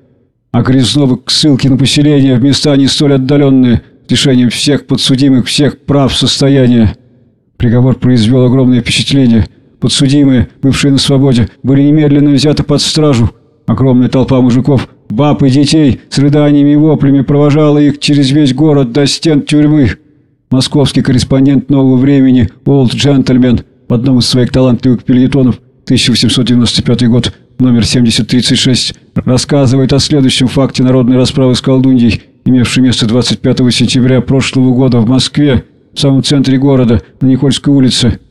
а Грязнова к ссылке на поселение в места не столь отдаленные, с лишением всех подсудимых всех прав состояния. Приговор произвел огромное впечатление – Подсудимые, бывшие на свободе, были немедленно взяты под стражу. Огромная толпа мужиков, баб и детей с рыданиями и воплями провожала их через весь город до стен тюрьмы. Московский корреспондент «Нового времени» Олд Джентльмен в одном из своих талантливых пельетонов 1895 год, номер 7036, рассказывает о следующем факте народной расправы с колдуньей, имевшей место 25 сентября прошлого года в Москве, в самом центре города, на Никольской улице.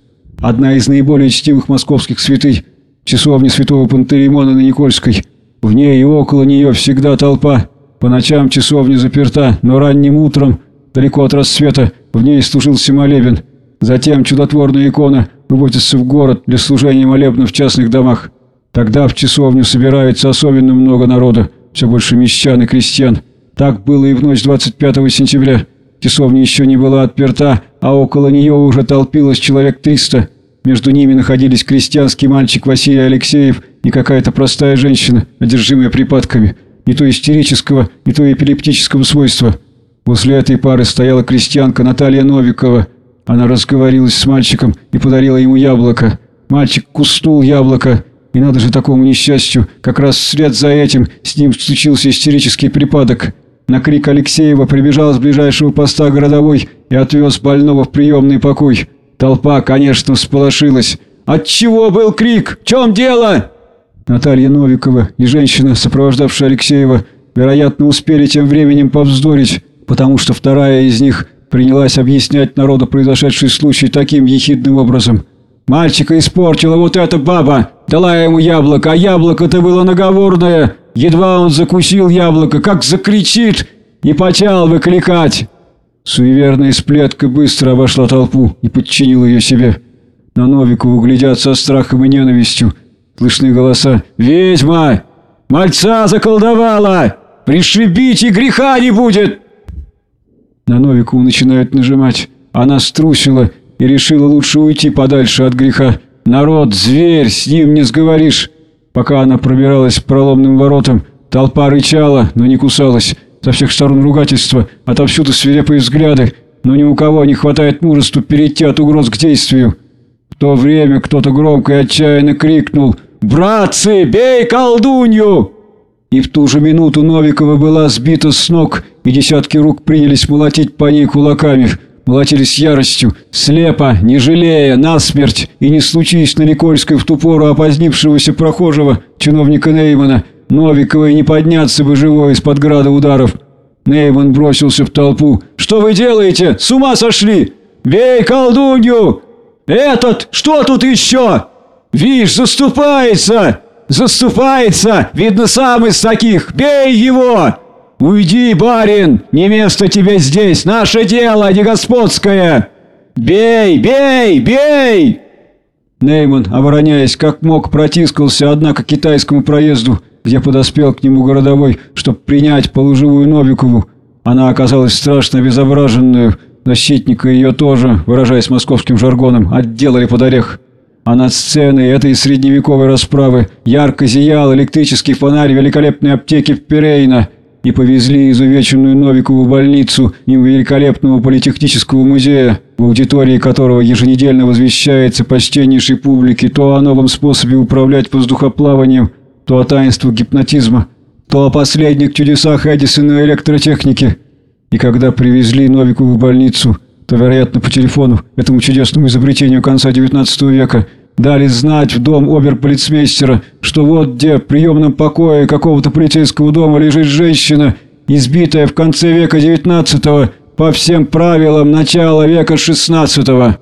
Одна из наиболее чтимых московских святынь, часовня святого Пантелеймона на Никольской. В ней и около нее всегда толпа. По ночам часовня заперта, но ранним утром, далеко от рассвета, в ней служился молебен. Затем чудотворная икона выводится в город для служения молебна в частных домах. Тогда в часовню собирается особенно много народа, все больше мещан и крестьян. Так было и в ночь 25 сентября. Часовня еще не была отперта, а около нее уже толпилось человек 300. Между ними находились крестьянский мальчик Василий Алексеев и какая-то простая женщина, одержимая припадками, не то истерического, не то эпилептического свойства. После этой пары стояла крестьянка Наталья Новикова. Она разговорилась с мальчиком и подарила ему яблоко. Мальчик кустул яблоко, и надо же такому несчастью, как раз вслед за этим с ним случился истерический припадок. На крик Алексеева прибежал с ближайшего поста городовой и отвез больного в приемный покой. Толпа, конечно, всполошилась. «От чего был крик? В чем дело?» Наталья Новикова и женщина, сопровождавшая Алексеева, вероятно, успели тем временем повздорить, потому что вторая из них принялась объяснять народу произошедший случай таким ехидным образом. «Мальчика испортила вот эта баба! Дала ему яблоко, а яблоко-то было наговорное!» Едва он закусил яблоко, как закричит и почал выкликать. Суеверная сплетка быстро обошла толпу и подчинила ее себе. На Новикову глядят со страхом и ненавистью. Слышны голоса «Ведьма! Мальца заколдовала! Пришибите, греха не будет!» На Новикову начинают нажимать. Она струсила и решила лучше уйти подальше от греха. «Народ, зверь, с ним не сговоришь!» Пока она пробиралась проломным воротам, толпа рычала, но не кусалась. Со всех сторон ругательства, отовсюду свирепые взгляды, но ни у кого не хватает мужества перейти от угроз к действию. В то время кто-то громко и отчаянно крикнул «Братцы, бей колдунью!» И в ту же минуту Новикова была сбита с ног, и десятки рук принялись молотить по ней кулаками – молотились яростью, слепо, не жалея, насмерть, и не случись на Никольской в ту пору опозднившегося прохожего, чиновника Неймана, Новикова и не подняться бы живой из-под града ударов. Нейман бросился в толпу. «Что вы делаете? С ума сошли? Бей колдунью! Этот, что тут еще? Вишь, заступается! Заступается! Видно, сам из таких! Бей его!» «Уйди, барин! Не место тебе здесь! Наше дело, не господское! Бей, бей, бей!» Нейман, обороняясь как мог, протискался, однако, к китайскому проезду, где подоспел к нему городовой, чтобы принять полуживую Новикову. Она оказалась страшно обезображенную, защитника ее тоже, выражаясь московским жаргоном, отделали под орех. А над сценой этой средневековой расправы ярко зиял электрический фонарь великолепной аптеки в Перейно – и повезли изувеченную Новикову больницу мимо великолепного политехнического музея, в аудитории которого еженедельно возвещается почтеннейшей публике то о новом способе управлять воздухоплаванием, то о таинствах гипнотизма, то о последних чудесах Эдисона электротехники. И когда привезли Новикову больницу, то, вероятно, по телефону, этому чудесному изобретению конца XIX века – Дали знать в дом оберполицмейстера, что вот где в приемном покое какого-то полицейского дома лежит женщина, избитая в конце века XIX по всем правилам начала века XVI.